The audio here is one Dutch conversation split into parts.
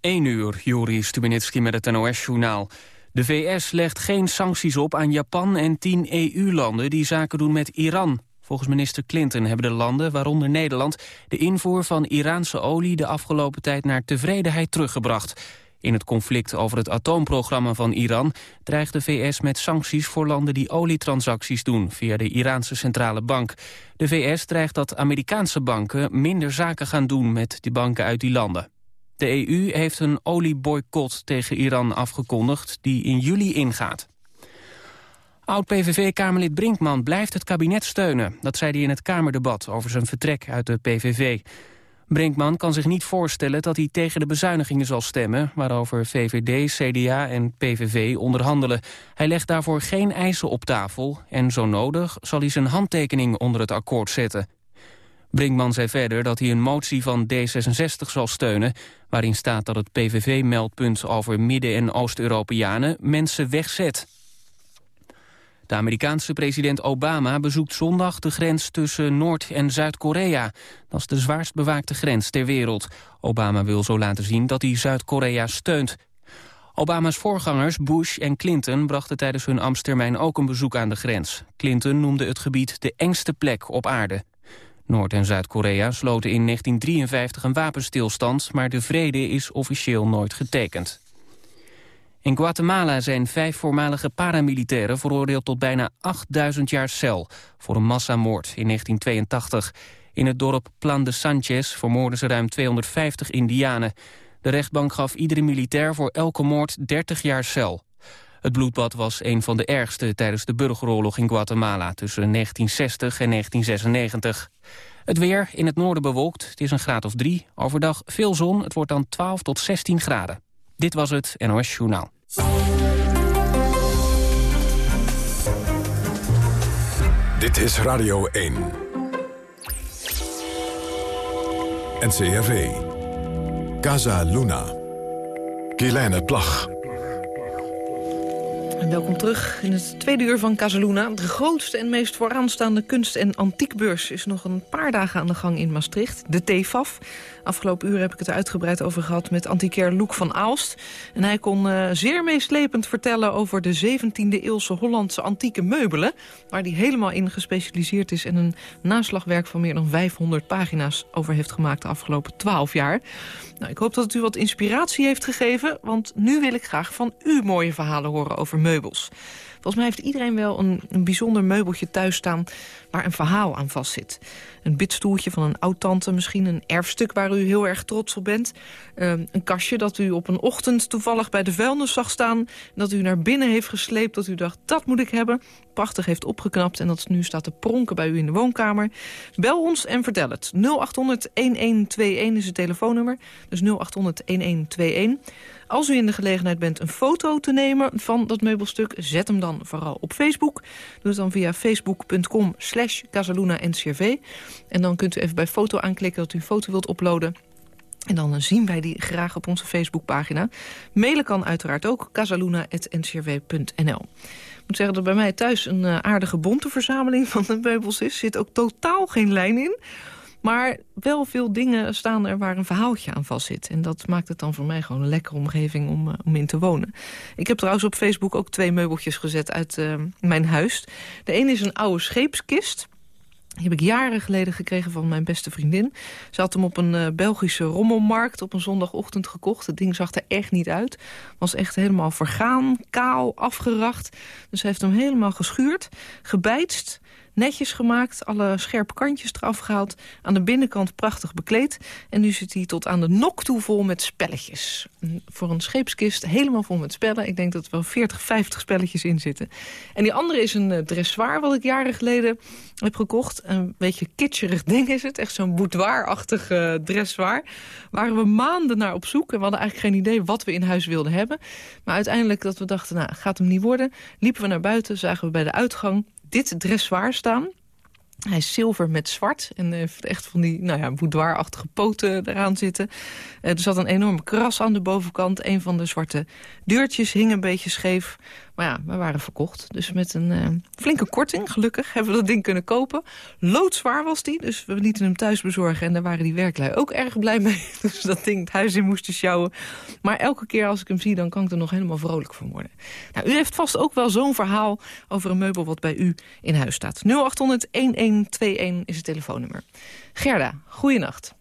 1 uur, Juri Stubenitski met het NOS-journaal. De VS legt geen sancties op aan Japan en 10 EU-landen die zaken doen met Iran. Volgens minister Clinton hebben de landen, waaronder Nederland... de invoer van Iraanse olie de afgelopen tijd naar tevredenheid teruggebracht. In het conflict over het atoomprogramma van Iran... dreigt de VS met sancties voor landen die olietransacties doen... via de Iraanse centrale bank. De VS dreigt dat Amerikaanse banken minder zaken gaan doen... met die banken uit die landen. De EU heeft een olieboycott tegen Iran afgekondigd die in juli ingaat. Oud-PVV-Kamerlid Brinkman blijft het kabinet steunen. Dat zei hij in het Kamerdebat over zijn vertrek uit de PVV. Brinkman kan zich niet voorstellen dat hij tegen de bezuinigingen zal stemmen... waarover VVD, CDA en PVV onderhandelen. Hij legt daarvoor geen eisen op tafel... en zo nodig zal hij zijn handtekening onder het akkoord zetten. Brinkman zei verder dat hij een motie van D66 zal steunen... waarin staat dat het PVV-meldpunt over Midden- en Oost-Europeanen mensen wegzet. De Amerikaanse president Obama bezoekt zondag de grens tussen Noord- en Zuid-Korea. Dat is de zwaarst bewaakte grens ter wereld. Obama wil zo laten zien dat hij Zuid-Korea steunt. Obama's voorgangers Bush en Clinton brachten tijdens hun ambtstermijn ook een bezoek aan de grens. Clinton noemde het gebied de engste plek op aarde. Noord- en Zuid-Korea sloten in 1953 een wapenstilstand... maar de vrede is officieel nooit getekend. In Guatemala zijn vijf voormalige paramilitairen veroordeeld tot bijna 8000 jaar cel voor een massamoord in 1982. In het dorp Plan de Sanchez vermoorden ze ruim 250 indianen. De rechtbank gaf iedere militair voor elke moord 30 jaar cel. Het bloedbad was een van de ergste tijdens de burgeroorlog in Guatemala tussen 1960 en 1996. Het weer in het noorden bewolkt, het is een graad of drie. Overdag veel zon, het wordt dan 12 tot 16 graden. Dit was het NOS Journaal. Dit is Radio 1. NCRV. Casa Luna. Kielijne Plag. Welkom terug in het tweede uur van Casaluna. De grootste en meest vooraanstaande kunst- en antiekbeurs... is nog een paar dagen aan de gang in Maastricht, de TFAF. Afgelopen uur heb ik het er uitgebreid over gehad met antiquair Loek van Aalst. En hij kon uh, zeer meeslepend vertellen over de 17e-eeuwse Hollandse antieke meubelen... waar hij helemaal in gespecialiseerd is... en een naslagwerk van meer dan 500 pagina's over heeft gemaakt de afgelopen 12 jaar. Nou, ik hoop dat het u wat inspiratie heeft gegeven... want nu wil ik graag van u mooie verhalen horen over meubels. Volgens mij heeft iedereen wel een, een bijzonder meubeltje thuis staan... waar een verhaal aan vastzit. Een bidstoeltje van een oud-tante, misschien een erfstuk waar u heel erg trots op bent. Ehm, een kastje dat u op een ochtend toevallig bij de vuilnis zag staan... dat u naar binnen heeft gesleept, dat u dacht, dat moet ik hebben. Prachtig heeft opgeknapt en dat nu staat te pronken bij u in de woonkamer. Bel ons en vertel het. 0800-1121 is het telefoonnummer. Dus 0800-1121. Als u in de gelegenheid bent een foto te nemen van dat meubelstuk... zet hem dan vooral op Facebook. Doe het dan via facebook.com slash. En dan kunt u even bij foto aanklikken dat u een foto wilt uploaden. En dan zien wij die graag op onze Facebookpagina. Mailen kan uiteraard ook casaluna.ncrw.nl. Ik moet zeggen dat bij mij thuis een uh, aardige bonte verzameling van de meubels is. Er zit ook totaal geen lijn in. Maar wel veel dingen staan er waar een verhaaltje aan vast zit. En dat maakt het dan voor mij gewoon een lekkere omgeving om, uh, om in te wonen. Ik heb trouwens op Facebook ook twee meubeltjes gezet uit uh, mijn huis. De ene is een oude scheepskist... Die heb ik jaren geleden gekregen van mijn beste vriendin. Ze had hem op een uh, Belgische rommelmarkt op een zondagochtend gekocht. Het ding zag er echt niet uit. Was echt helemaal vergaan, kaal, afgeracht. Dus ze heeft hem helemaal geschuurd, gebijtst netjes gemaakt, alle scherpe kantjes eraf gehaald. Aan de binnenkant prachtig bekleed. En nu zit hij tot aan de nok toe vol met spelletjes. Voor een scheepskist helemaal vol met spellen. Ik denk dat er wel 40, 50 spelletjes in zitten. En die andere is een uh, dressoir wat ik jaren geleden heb gekocht. Een beetje kitscherig ding is het. Echt zo'n boudoir-achtig uh, dressoir. Waren we maanden naar op zoek. En we hadden eigenlijk geen idee wat we in huis wilden hebben. Maar uiteindelijk dat we dachten, nou, gaat hem niet worden. Liepen we naar buiten, zagen we bij de uitgang dit dressoir staan. Hij is zilver met zwart en heeft echt van die nou ja, boudoir-achtige poten eraan zitten. er zat een enorme kras aan de bovenkant. Een van de zwarte deurtjes hing een beetje scheef. Maar ja, we waren verkocht. Dus met een uh, flinke korting, gelukkig, hebben we dat ding kunnen kopen. Loodzwaar was die, dus we lieten hem thuis bezorgen. En daar waren die werklui ook erg blij mee. Dus dat ding het huis in moesten sjouwen. Maar elke keer als ik hem zie, dan kan ik er nog helemaal vrolijk van worden. Nou, u heeft vast ook wel zo'n verhaal over een meubel wat bij u in huis staat. 0800-1121 is het telefoonnummer. Gerda, goeienacht.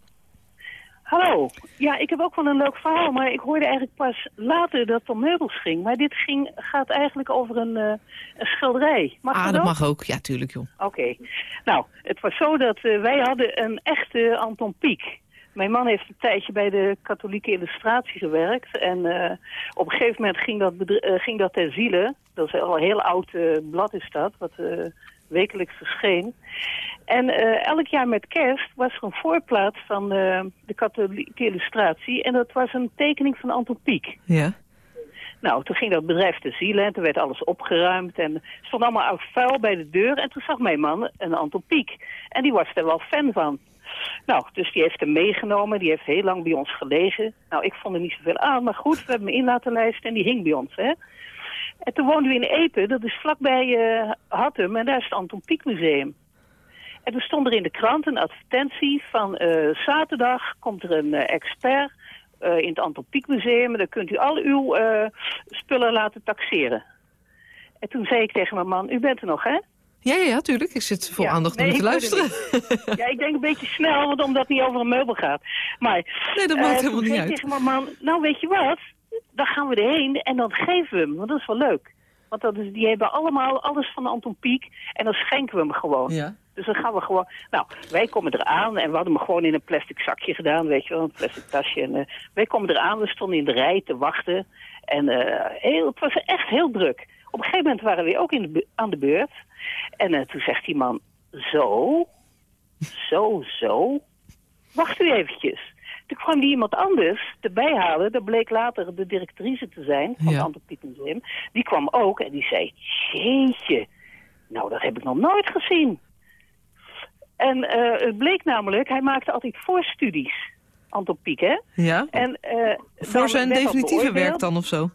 Hallo. Ja, ik heb ook wel een leuk verhaal, maar ik hoorde eigenlijk pas later dat het om meubels ging. Maar dit ging, gaat eigenlijk over een, uh, een schilderij. Mag ah, dat, mag ook. Ja, tuurlijk, joh. Oké. Nou, het was zo dat uh, wij hadden een echte Anton Pieck. Mijn man heeft een tijdje bij de katholieke illustratie gewerkt. En uh, op een gegeven moment ging dat, ging dat ter ziele. Dat is al een heel oud blad is dat, wat wekelijks verscheen. En uh, elk jaar met kerst was er een voorplaats van uh, de katholieke illustratie. En dat was een tekening van Anton Pieck. Ja. Nou, toen ging dat bedrijf te zielen en toen werd alles opgeruimd. En stond allemaal oud vuil bij de deur. En toen zag mijn man een Anton Pieck. En die was er wel fan van. Nou, dus die heeft hem meegenomen. Die heeft heel lang bij ons gelegen. Nou, ik vond er niet zoveel aan. Maar goed, we hebben hem in laten lijsten en die hing bij ons, hè. En toen woonden we in Epen, dat is vlakbij uh, Hattem. En daar is het Anton Pieck Museum. En toen stond er in de krant een advertentie van uh, zaterdag komt er een uh, expert uh, in het Anton Pieck Museum. En dan kunt u al uw spullen laten taxeren. En toen zei ik tegen mijn man, u bent er nog hè? Ja, ja, ja, tuurlijk. Ik zit vol ja, aandacht nee, te luisteren. ja, ik denk een beetje snel, want omdat het niet over een meubel gaat. Maar, nee, dat maakt helemaal niet uit. tegen mijn man, nou weet je wat, dan gaan we erheen en dan geven we hem, want dat is wel leuk. Want dat is, die hebben allemaal alles van Anton Pieck en dan schenken we hem gewoon. Ja. Dus dan gaan we gewoon... Nou, wij komen eraan en we hadden hem gewoon in een plastic zakje gedaan, weet je wel, een plastic tasje. En, uh, wij komen eraan, we stonden in de rij te wachten. En uh, heel, het was echt heel druk. Op een gegeven moment waren we ook in de, aan de beurt. En uh, toen zegt die man, zo, zo, zo, wacht u eventjes. Toen kwam die iemand anders erbij halen. Dat bleek later de directrice te zijn van ja. het Museum. Die kwam ook en die zei, jeetje, nou dat heb ik nog nooit gezien. En uh, het bleek namelijk, hij maakte altijd voorstudies, Anton Pieck, hè? Ja, en, uh, voor zijn definitieve werk dan of zo?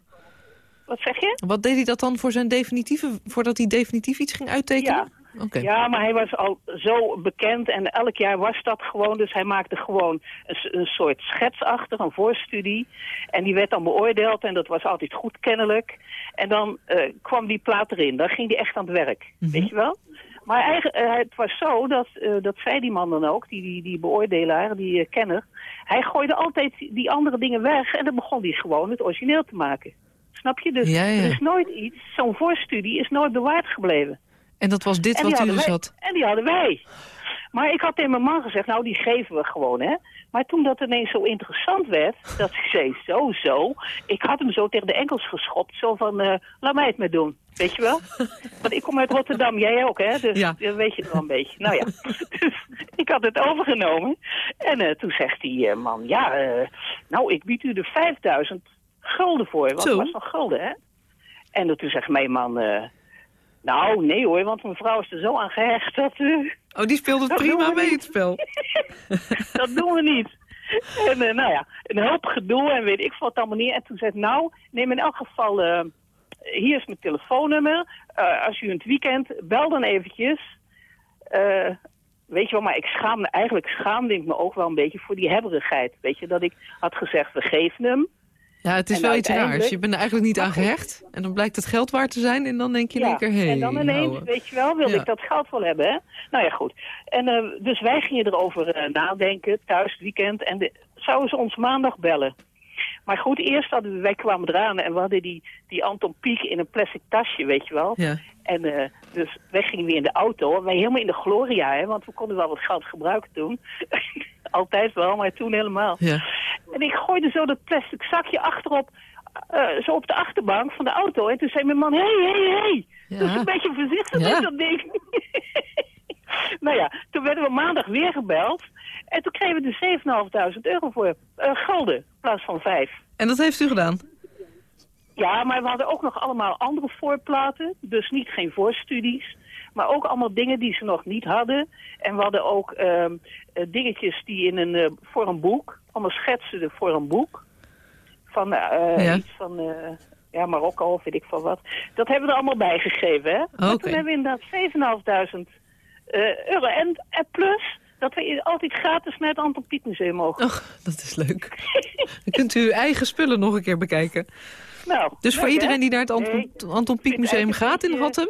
Wat zeg je? Wat deed hij dat dan voor zijn definitieve, voordat hij definitief iets ging uittekenen? Ja. Okay. Ja, maar hij was al zo bekend en elk jaar was dat gewoon. Dus hij maakte gewoon een, een soort schets achter, een voorstudie. En die werd dan beoordeeld en dat was altijd goed kennelijk. En dan uh, kwam die plaat erin, dan ging hij echt aan het werk. Mm -hmm. Weet je wel? Maar eigenlijk, uh, het was zo, dat, uh, dat zei die man dan ook, die, die, die beoordelaar, die uh, kenner. Hij gooide altijd die andere dingen weg en dan begon hij gewoon het origineel te maken. Snap je? Dus ja, ja. er is nooit iets, zo'n voorstudie is nooit bewaard gebleven. En dat was dit en wat u dus wij, had? En die hadden wij. Maar ik had tegen mijn man gezegd, nou die geven we gewoon, hè. Maar toen dat ineens zo interessant werd, dat ik zei, zo, zo. Ik had hem zo tegen de enkels geschopt, zo van, uh, laat mij het maar doen. Weet je wel? Want ik kom uit Rotterdam, jij ook, hè? Dus ja. dat weet je wel een beetje. Nou ja, dus ik had het overgenomen. En uh, toen zegt die uh, man, ja, nou, ik bied u er 5000 gulden voor. Want het was nog gulden, hè? En toen zegt mijn man... Nou, nee hoor, want mijn vrouw is er zo aan gehecht dat... Uh, oh, die speelt het prima mee, het spel. dat doen we niet. En uh, nou ja, een hoop gedoe en weet ik wat allemaal niet. En toen zei ik, nou, neem in elk geval... Uh, hier is mijn telefoonnummer. als u in het weekend, bel dan eventjes. weet je wel, maar ik schaamde, eigenlijk schaamde ik me ook wel een beetje voor die hebberigheid. Weet je, dat ik had gezegd, we geven hem... Ja, het is en wel iets raars. Je bent er eigenlijk niet aan gehecht. En dan blijkt het geld waard te zijn. En dan denk je één keer, hé. en dan ineens, nou, weet je wel, wilde ja. ik dat geld wel hebben, hè? Nou ja, goed. En uh, dus wij gingen erover uh, nadenken, thuis, weekend. En de, zouden ze ons maandag bellen. Maar goed, eerst hadden we, wij kwamen eraan en we hadden die, die Anton Pieck in een plastic tasje, weet je wel. Ja. En uh, dus wij gingen weer in de auto. Wij helemaal in de gloria, hè, want we konden wel wat geld gebruiken toen. Altijd wel, maar toen helemaal. Ja. En ik gooide zo dat plastic zakje achterop, uh, zo op de achterbank van de auto. En toen zei mijn man, hé, hé, hé. Dus een beetje voorzichtig Ja. met dat ding. nou ja, toen werden we maandag weer gebeld. En toen kregen we er 7.500 euro voor. eh, gulden, in plaats van vijf. En dat heeft u gedaan? Ja, maar we hadden ook nog allemaal andere voorplaten. Dus niet geen voorstudies. Maar ook allemaal dingen die ze nog niet hadden. En we hadden ook ehm, eh, dingetjes die in een, eh, voor een boek. Allemaal schetsen voor een boek. Van eh, Ja. iets van... ja, Marokko of weet ik veel wat. Dat hebben we er allemaal bijgegeven, hè? Oké. toen hebben we inderdaad 7.500 eh, euro. En, en plus dat we altijd gratis naar het Anton Pieck Museum mogen. Och, dat is leuk. Dan kunt u uw eigen spullen nog een keer bekijken. Nou, Dus voor iedereen hè? die naar het Anton, Nee, Anton Pieck vind Museum gaat in Hattem...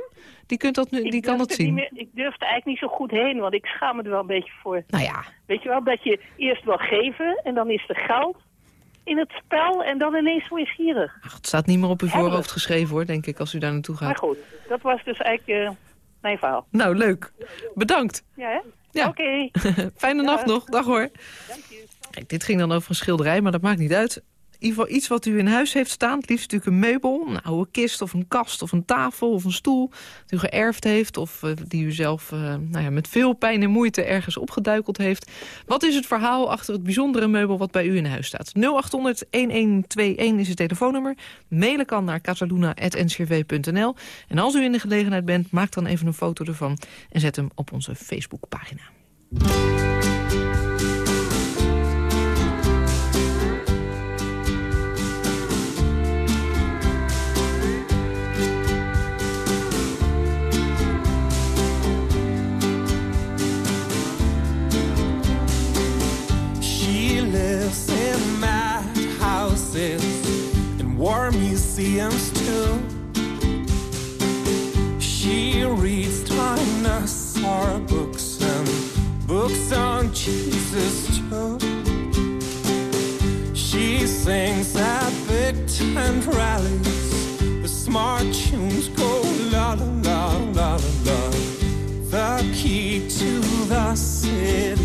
die, kunt dat nu, ik die kan dat zien. meer- ik durfde eigenlijk niet zo goed heen, want ik schaam me er wel een beetje voor. Nou ja, Weet je wel, dat je eerst wil geven en dan is er geld in het spel en dan ineens je gierig. ach, het staat niet meer op uw Hebben voorhoofd geschreven hoor, denk ik, als u daar naartoe Maar gaat. goed, dat was dus eigenlijk eh, mijn verhaal. Nou, leuk. Bedankt. Ja, hè? Ja. Oké. Fijne nacht nog. Dag hoor. Kijk, dit ging dan over een schilderij, maar dat maakt niet uit. In iets wat u in huis heeft staan. Het liefst natuurlijk een meubel, een oude kist of een kast of een tafel of een stoel. Dat u geërfd heeft of eh, die u zelf eh, nou ja, met veel pijn en moeite ergens opgeduikeld heeft. Wat is het verhaal achter het bijzondere meubel wat bij u in huis staat? 0800-1121 is het telefoonnummer. Mailen kan naar casaluna.ncrv.nl. En als u in de gelegenheid bent, maak dan even een foto ervan en zet hem op onze Facebookpagina. Too. She reads dinosaur books and books on Jesus too. She sings at big tent rallies. The smart tunes go la la la la la. The key to the city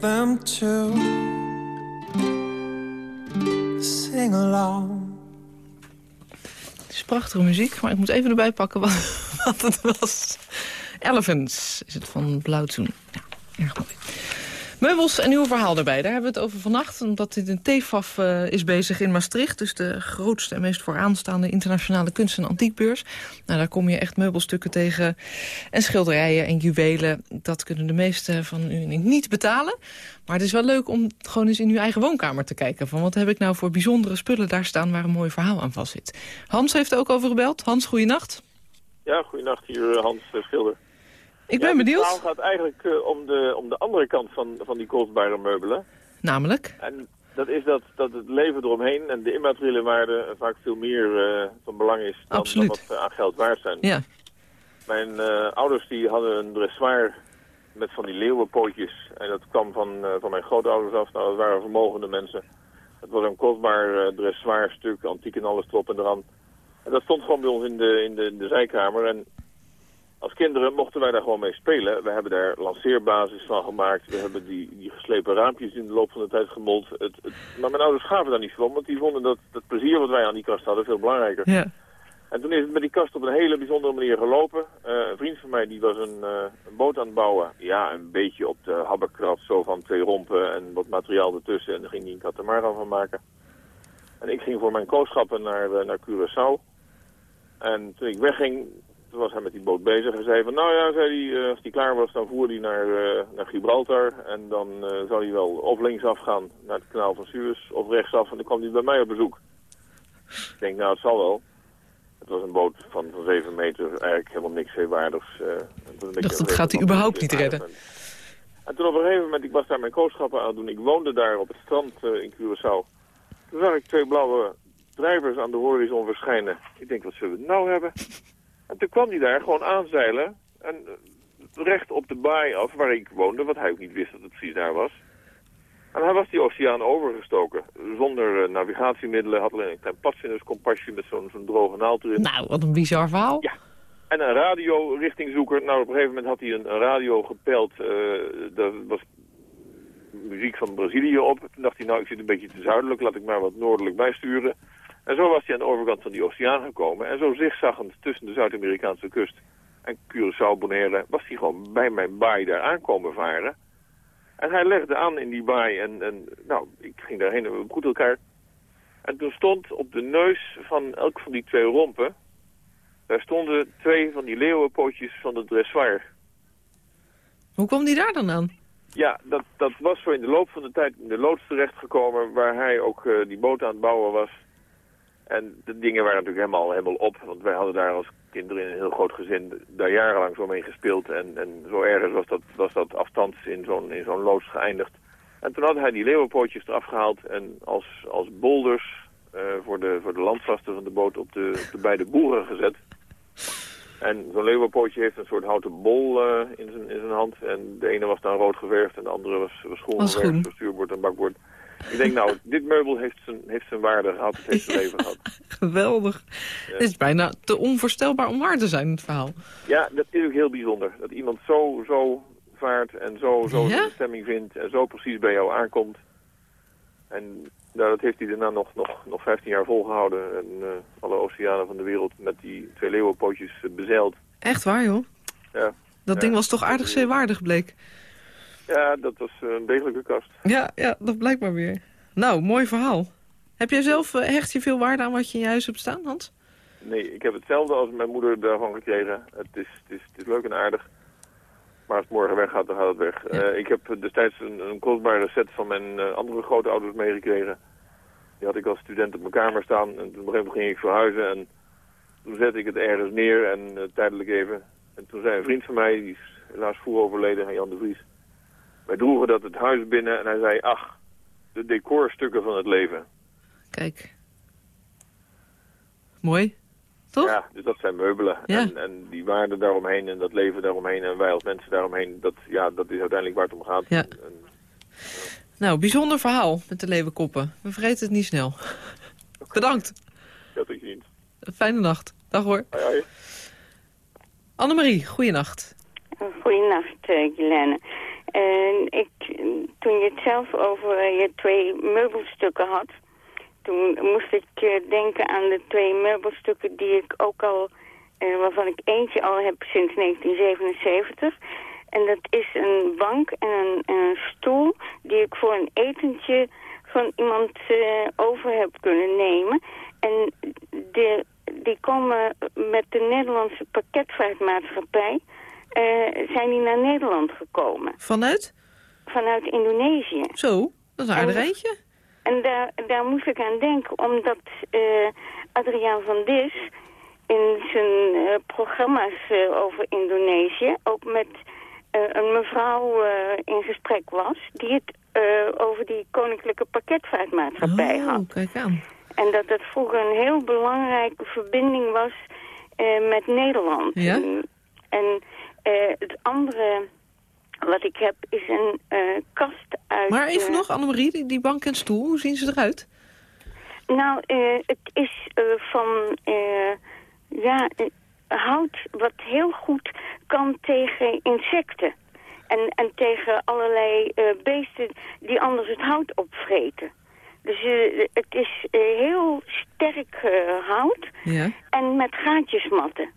them to sing along. Het is prachtige muziek, maar ik moet even erbij pakken wat, wat het was. Elephants is het van Blauwzoen. Ja, erg mooi. Meubels en uw verhaal erbij. Daar hebben we het over vannacht. Omdat dit een TFAF eh, is bezig in Maastricht. Dus de grootste en meest vooraanstaande internationale kunst- en antiekbeurs. Nou, daar kom je echt meubelstukken tegen. En schilderijen en juwelen. Dat kunnen de meesten van u en ik niet betalen. Maar het is wel leuk om gewoon eens in uw eigen woonkamer te kijken. Van wat heb ik nou voor bijzondere spullen daar staan waar een mooi verhaal aan vast zit. Hans heeft er ook over gebeld. Hans, goeienacht. Ja, goedenacht hier eh, Hans eh, Schilder. Ik Ja, ben Het benieuwd. verhaal gaat eigenlijk eh, om, de, om de andere kant van, van die kostbare meubelen. Namelijk? En dat is dat, dat het leven eromheen en de immateriële waarde vaak veel meer eh, van belang is dan, wat ze aan geld waard zijn. Ja. Mijn eh, ouders die hadden een dressoir met van die leeuwenpootjes. En dat kwam van, van mijn grootouders af. Nou, dat waren vermogende mensen. Het was een kostbaar uh, dressoir stuk, antiek en alles erop en eraan. En dat stond gewoon bij ons in de, in de, in de zijkamer. En als kinderen mochten wij daar gewoon mee spelen. We hebben daar lanceerbasis van gemaakt. We hebben die, die geslepen raampjes in de loop van de tijd gemold. Het, het, maar mijn ouders gaven daar niet van, want die vonden dat het plezier wat wij aan die kast hadden veel belangrijker. Ja. En toen is het met die kast op een hele bijzondere manier gelopen. Eh, een vriend van mij die was een, eh, een boot aan het bouwen. Ja, een beetje op de habberkraft, zo van twee rompen en wat materiaal ertussen. En daar ging hij een katamaran van maken. En ik ging voor mijn kooschappen naar, eh, naar Curaçao. En toen ik wegging, toen was hij met die boot bezig. Hij zei van, nou ja, zei hij, eh, als die klaar was, dan voer hij naar, eh, naar Gibraltar. En dan eh, zou hij wel of linksaf gaan naar het kanaal van Suez, of rechtsaf. En dan kwam hij bij mij op bezoek. Ik denk, nou, het zal wel. Het was een boot van, van 7 meter, eigenlijk helemaal niks zeewaardigs. beetje dacht, dat gaat hij überhaupt niet redden. En toen op een gegeven moment, ik was daar mijn kooschappen aan doen. Ik woonde daar op het strand in Curaçao. Toen zag ik twee blauwe drijvers aan de horizon verschijnen. Ik denk, wat zullen we nou hebben? En toen kwam hij daar gewoon aanzeilen. En eh, recht op de baai af waar ik woonde, wat hij ook niet wist dat het precies daar was. En hij was die oceaan overgestoken. Zonder eh, navigatiemiddelen, had alleen een klein padvinderskompasje met zo'n zo'n droge naald erin. Nou, wat een bizar verhaal. Ja. En een radio-richtingzoeker. Nou, op een gegeven moment had hij een, een radio gepeld. eh daar was muziek van Brazilië op. Toen dacht hij, nou, ik zit een beetje te zuidelijk. Laat ik maar wat noordelijk bijsturen. En zo was hij aan de overkant van die oceaan gekomen. En zo zigzaggend tussen de Zuid-Amerikaanse kust en Curaçao, Bonaire... was hij gewoon bij mijn baai daar aankomen varen. En hij legde aan in die baai. En, en nou, ik ging daarheen en we begroetten elkaar. En toen stond op de neus van elk van die twee rompen... daar stonden twee van die leeuwenpootjes van de dressoir. Hoe kwam die daar dan aan? Ja, dat, dat was zo in de loop van de tijd in de loods terechtgekomen... waar hij ook eh, die boot aan het bouwen was. En de dingen waren natuurlijk helemaal, helemaal op. Want wij hadden daar als kinderen in een heel groot gezin... daar jarenlang zo mee gespeeld. En, en zo ergens was dat, was dat afstands in zo'n in zo'n loods geëindigd. En toen had hij die leeuwenpootjes eraf gehaald... en als, als boulders eh, voor, de, voor de landvasten van de boot op de, op de beide boeren gezet... En zo'n leeuwenpootje heeft een soort houten bol eh, in, zijn, in zijn hand. En de ene was dan rood geverfd en de andere was, was groen geverfd. stuurboord en bakboord. Ik denk nou, dit meubel heeft zijn, heeft zijn waarde gehad. Het heeft zijn leven gehad. Geweldig. Het is bijna te onvoorstelbaar om waar te zijn, het verhaal. Ja, dat is ook heel bijzonder. Dat iemand zo, zo vaart en zo, zo Ja? zijn bestemming vindt. En zo precies bij jou aankomt. En nou, dat heeft hij daarna nog, nog, nog 15 jaar volgehouden. En eh, alle oceanen van de wereld met die twee leeuwenpootjes eh, bezeild. Echt waar, joh. Ja. Dat Ja. ding was toch aardig zeewaardig, bleek. Ja, dat was eh, een degelijke kast. Ja, ja, dat blijkt maar weer. Nou, mooi verhaal. Heb jij zelf, eh, hecht je veel waarde aan wat je in je huis hebt staan, Hans? Nee, ik heb hetzelfde als mijn moeder daarvan gekregen. Het is, het is, het is leuk en aardig. Maar als het morgen weggaat, dan gaat het weg. Ja. Eh, ik heb destijds een, een kostbare set van mijn eh, andere grootouders meegekregen. Die had ik als student op mijn kamer staan. En toen op een gegeven moment ging ik verhuizen. En toen zette ik het ergens neer en tijdelijk even. En toen zei een vriend van mij, die is helaas vroeg overleden, Jan de Vries. Wij droegen dat het huis binnen en hij zei, ach, de decorstukken van het leven. Kijk. Mooi. Toch? Ja, dus dat zijn meubelen. Ja. En, en die waarde daaromheen en dat leven daaromheen en wij als mensen daaromheen, dat, ja, dat is uiteindelijk waar het om gaat. Ja. En, Nou, bijzonder verhaal met de leeuwenkoppen. We vergeten het niet snel. Bedankt. ja, tot ziens. Fijne nacht. Dag hoor. Hoi, hoi. Annemarie, goeienacht. Goedenacht, uh, Guylaine. En ik, toen je het zelf over eh, je twee meubelstukken had... toen moest ik eh, denken aan de twee meubelstukken die ik ook al... eh, waarvan ik eentje al heb sinds 1977. En dat is een bank en een, en een stoel die ik voor een etentje van iemand over heb kunnen nemen. En die komen met de Nederlandse pakketvaartmaatschappij... eh, zijn die naar Nederland gekomen. Vanuit? Vanuit Indonesië. Zo, dat is een aardig En- eentje. En daar, daar moest ik aan denken, omdat eh, Adriaan van Dis in zijn eh, programma's over Indonesië ook met een mevrouw in gesprek was die het over die koninklijke pakketvaartmaatschappij had. Oh, kijk aan. En dat dat vroeger een heel belangrijke verbinding was eh, met Nederland. Ja? En, en het andere wat ik heb is een eh, kast uit... Maar even eh, nog, Annemarie, die, die bank en stoel, hoe zien ze eruit? Nou, eh, het is eh, van eh, ja, eh, hout wat heel goed kan tegen insecten. En, en tegen allerlei eh, beesten die anders het hout opvreten. Dus eh, het is eh, heel sterk bakhout Ja. en met gaatjesmatten.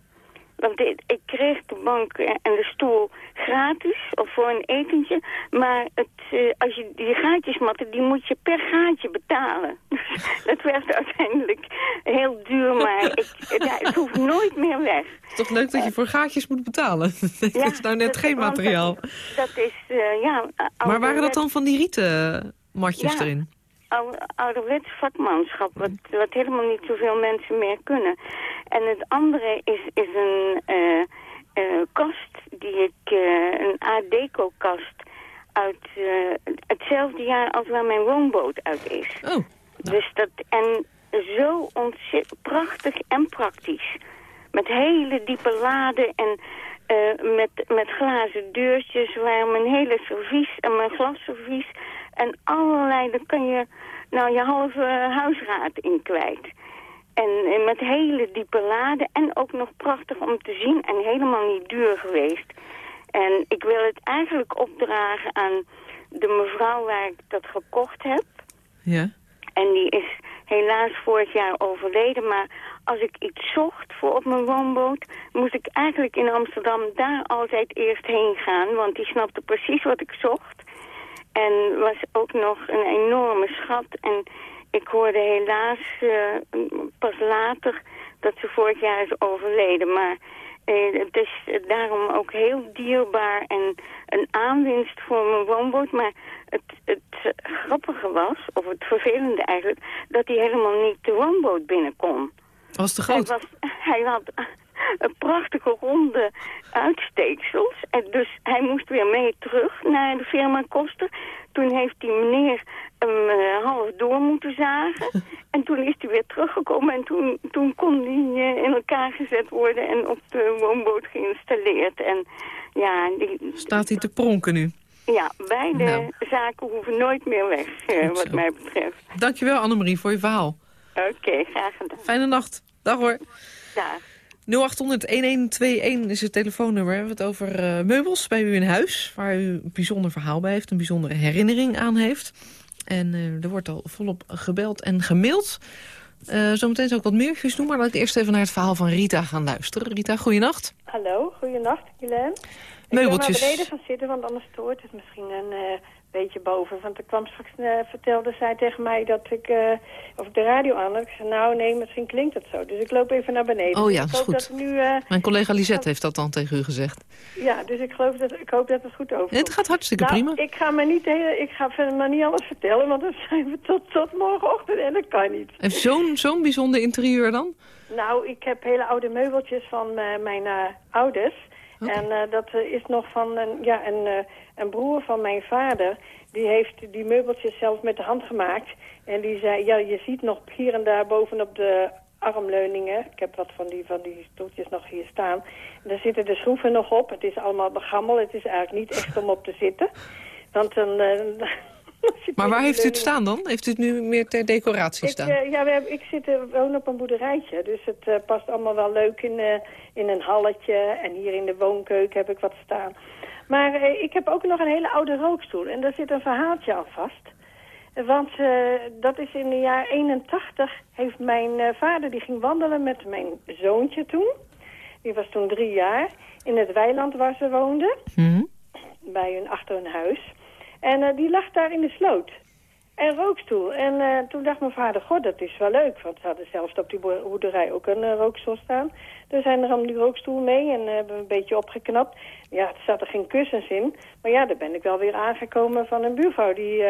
Want ik, kreeg de bank en de stoel gratis of voor een etentje. Maar het, eh, als je die gaatjesmatten, die moet je per gaatje betalen. dat werd uiteindelijk heel duur, maar ik, ja, het hoeft nooit meer weg. Het is toch leuk dat je voor gaatjes moet betalen? dat Ja, is nou net dat- geen materiaal. Dat, dat is, eh, ja... Maar waren dat dan van die rieten matjes Ja. erin? Ou- ouderwets vakmanschap, wat, wat helemaal niet zoveel mensen meer kunnen. En het andere is, is een eh, eh, kast die ik, eh, een ADECO-kast uit eh, hetzelfde jaar als waar mijn woonboot uit is. Oh, Dus dat, en zo ontzettend prachtig en praktisch. Met hele diepe laden en eh, met, met glazen deurtjes waar mijn hele servies en mijn glasservies en allerlei, daar kan je nou je halve huisraad in kwijt. En eh, met hele diepe laden en ook nog prachtig om te zien en helemaal niet duur geweest. En ik wil het eigenlijk opdragen aan de mevrouw waar ik dat gekocht heb. ja. En die is helaas vorig jaar overleden. Maar als ik iets zocht voor op mijn woonboot... moest ik eigenlijk in Amsterdam daar altijd eerst heen gaan. Want die snapte precies wat ik zocht. En was ook nog een enorme schat. En ik hoorde helaas eh, pas later dat ze vorig jaar is overleden. Maar eh, het is daarom ook heel dierbaar en een aanwinst voor mijn woonboot. Maar het, grappige was, of het vervelende eigenlijk, dat hij helemaal niet de woonboot binnen kon. Was te Hij, groot? was, hij had een prachtige ronde uitsteeksels. En dus hij moest weer mee terug naar de firma Koster. Toen heeft die meneer hem eh, half door moeten zagen. en toen is hij weer teruggekomen en toen, toen kon hij eh, in elkaar gezet worden en op de woonboot geïnstalleerd. En ja, die, Staat hij te pronken nu? ja beide Nou. zaken hoeven nooit meer weg, eh, wat mij betreft. Dankjewel Annemarie voor je verhaal. Oké, graag gedaan. Fijne nacht. Dag hoor. Dag. 0800-1121 is het telefoonnummer. We hebben het over eh, meubels bij u in huis. Waar u een bijzonder verhaal bij heeft. Een bijzondere herinnering aan heeft. En eh, er wordt al volop gebeld en gemaild. Eh, zometeen zou ik wat meer doen. Maar laat ik eerst even naar het verhaal van Rita gaan luisteren. Rita, goeienacht. Hallo, goeienacht, Guilaine. Meubeltjes. Ik ga maar beneden gaan zitten, want anders stoort het misschien een eh, beetje boven. Want er kwam straks, eh, vertelde zij tegen mij dat ik, eh, of ik de radio aan had. Ik zei, nou nee, misschien klinkt het zo. Dus ik loop even naar beneden. Oh ja, Dus dat is goed. dat het nu, eh, Mijn collega Lisette heeft dat dan tegen u gezegd. ja, dus ik, geloof dat, ik hoop dat het goed overkomt. Het gaat hartstikke nou, prima. ik ga, me niet, hele- ik ga verder maar niet alles vertellen, want dan zijn we tot, tot morgenochtend en dat kan niet. Heeft zo'n zo'n bijzonder interieur dan? Nou, ik heb hele oude meubeltjes van mijn eh, En eh, dat eh, is nog van een, ja, een, eh, een broer van mijn vader. Die heeft die meubeltjes zelf met de hand gemaakt. En die zei, ja, je ziet nog hier en daar bovenop de armleuningen. Ik heb wat van die, van die stoeltjes nog hier staan. Daar zitten de schroeven nog op. Het is allemaal begammel. Het is eigenlijk niet echt om op te zitten. Want zit Maar waar heeft u het staan dan? Heeft u het nu meer ter decoratie ik, staan? eh, ja, we hebben, ik zit, eh, woon op een boerderijtje, dus het eh, past allemaal wel leuk in, eh, in een halletje. En hier in de woonkeuken heb ik wat staan. Maar ik heb ook nog een hele oude rookstoel en daar zit een verhaaltje aan vast. Want dat is in de jaar 81 heeft mijn vader, die ging wandelen met mijn zoontje toen. Die was toen drie jaar in het weiland waar ze woonden Mhm. bij hun, achter hun huis. En eh, die lag daar in de sloot. En rookstoel. En eh, toen dacht mijn vader, god, dat is wel leuk. Want ze hadden zelfs op die boer- boerderij ook een eh, rookstoel staan. Dus zijn er die rookstoel mee en hebben we een beetje opgeknapt. Ja, er zaten geen kussens in. Maar ja, daar ben ik wel weer aangekomen van een buurvrouw die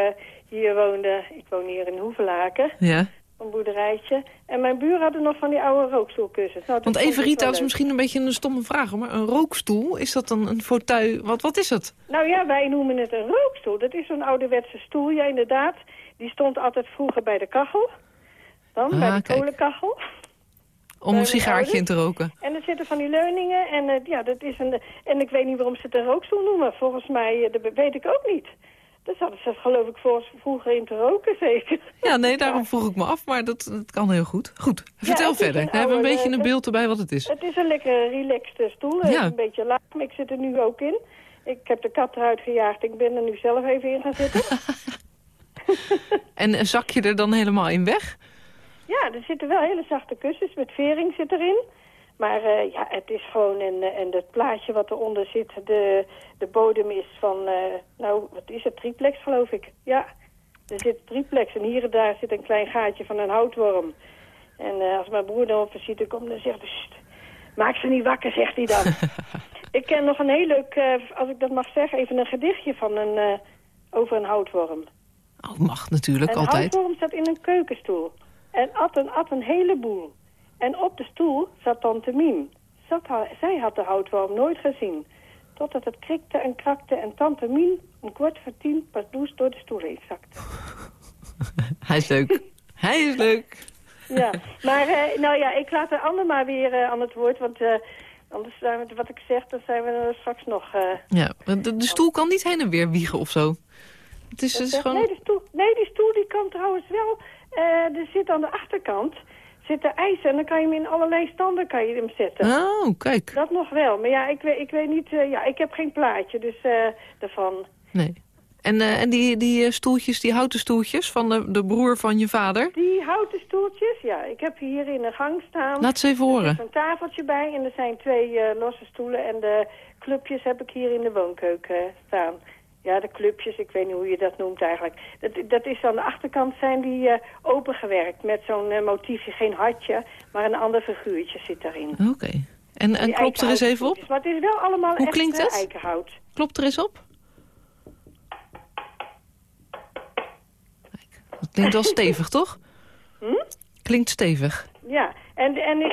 hier woonde. Ik woon hier in Hoevelaken, Ja. Een boerderijtje. En mijn buren hadden nog van die oude rookstoelkussens. Nou, Want even Rita, is misschien een beetje een stomme vraag. Maar een rookstoel, is dat dan een fauteuil? Wat, wat is het? Nou ja, wij noemen het een rookstoel. Dat is zo'n ouderwetse stoel, ja inderdaad. Die stond altijd vroeger bij de kachel. Dan, Ah, bij de kijk. kolenkachel. Om een sigaartje in te roken. En er zitten van die leuningen. En, eh, ja, dat is een, en ik weet niet waarom ze het een rookstoel noemen. Volgens mij, eh, dat weet ik ook niet. Daar zaten ze geloof ik voor, vroeger in te roken, zeker. Ja, nee, daarom vroeg ik me af, maar dat, dat kan heel goed. Goed, vertel is verder. We hebben een beetje een beeld erbij wat het is. Het is een lekker relaxed stoel. Ja. een beetje laag, maar ik zit er nu ook in. Ik heb de kat eruit gejaagd. Ik ben er nu zelf even in gaan zitten. En eh, zak je er dan helemaal in weg? Ja, er zitten wel hele zachte kussens met vering zit erin. Maar eh, ja, het is gewoon, en, eh, en het plaatje wat eronder zit, de, de bodem is van, eh, nou, wat is het, triplex geloof ik. Ja, er zit triplex en hier en daar zit een klein gaatje van een houtworm. En als mijn broer dan op visite komt, dan zegt hij, "Sst, maak ze niet wakker, zegt hij dan. ik ken nog een heel leuk, als ik dat mag zeggen, even een gedichtje van een, over een houtworm. Oh, mag natuurlijk, Een altijd. houtworm zat in een keukenstoel. En at en at een heleboel. En op de stoel zat tante Mien. Zat haar, zij had de houtworm nooit gezien. Totdat het krikte en krakte en tante Mien om kwart voor tien pas douce door de stoel heen zakte. Hij is leuk. Hij is leuk. Ja, maar eh, nou ja, ik laat de ander maar weer eh, aan het woord. Want eh, anders zijn we, wat ik zeg, dan zijn we er straks nog... Ja, de, de stoel kan niet heen en weer wiegen of zo. Het is, Zeg, gewoon... nee, de stoel, nee, die stoel die kan trouwens wel... er zit aan de achterkant zit er ijs en dan kan je hem in allerlei standen kan je hem zetten. Oh, kijk. Dat nog wel, maar ja, ik weet, ik weet niet... eh, ja, ik heb geen plaatje, dus eh daarvan... Nee. En, eh, en die, die stoeltjes, die houten stoeltjes van de, de broer van je vader? Die houten stoeltjes, ja, ik heb hier in de gang staan. Laat ze even Er horen. is een tafeltje bij en er zijn twee losse stoelen en de clubjes heb ik hier in de woonkeuken staan. Ja, de clubjes, ik weet niet hoe je dat noemt eigenlijk. Dat, dat is aan de achterkant zijn die eh, opengewerkt met zo'n eh, motiefje, geen hartje, maar een ander figuurtje zit daarin. Oké. En, klopt er eens even op? Maar het is wel allemaal Hoe echt klinkt eh, het? eikenhout. Klopt er eens op? Kijk, dat klinkt wel stevig, toch? Hm? Klinkt stevig. Ja, en, en ik...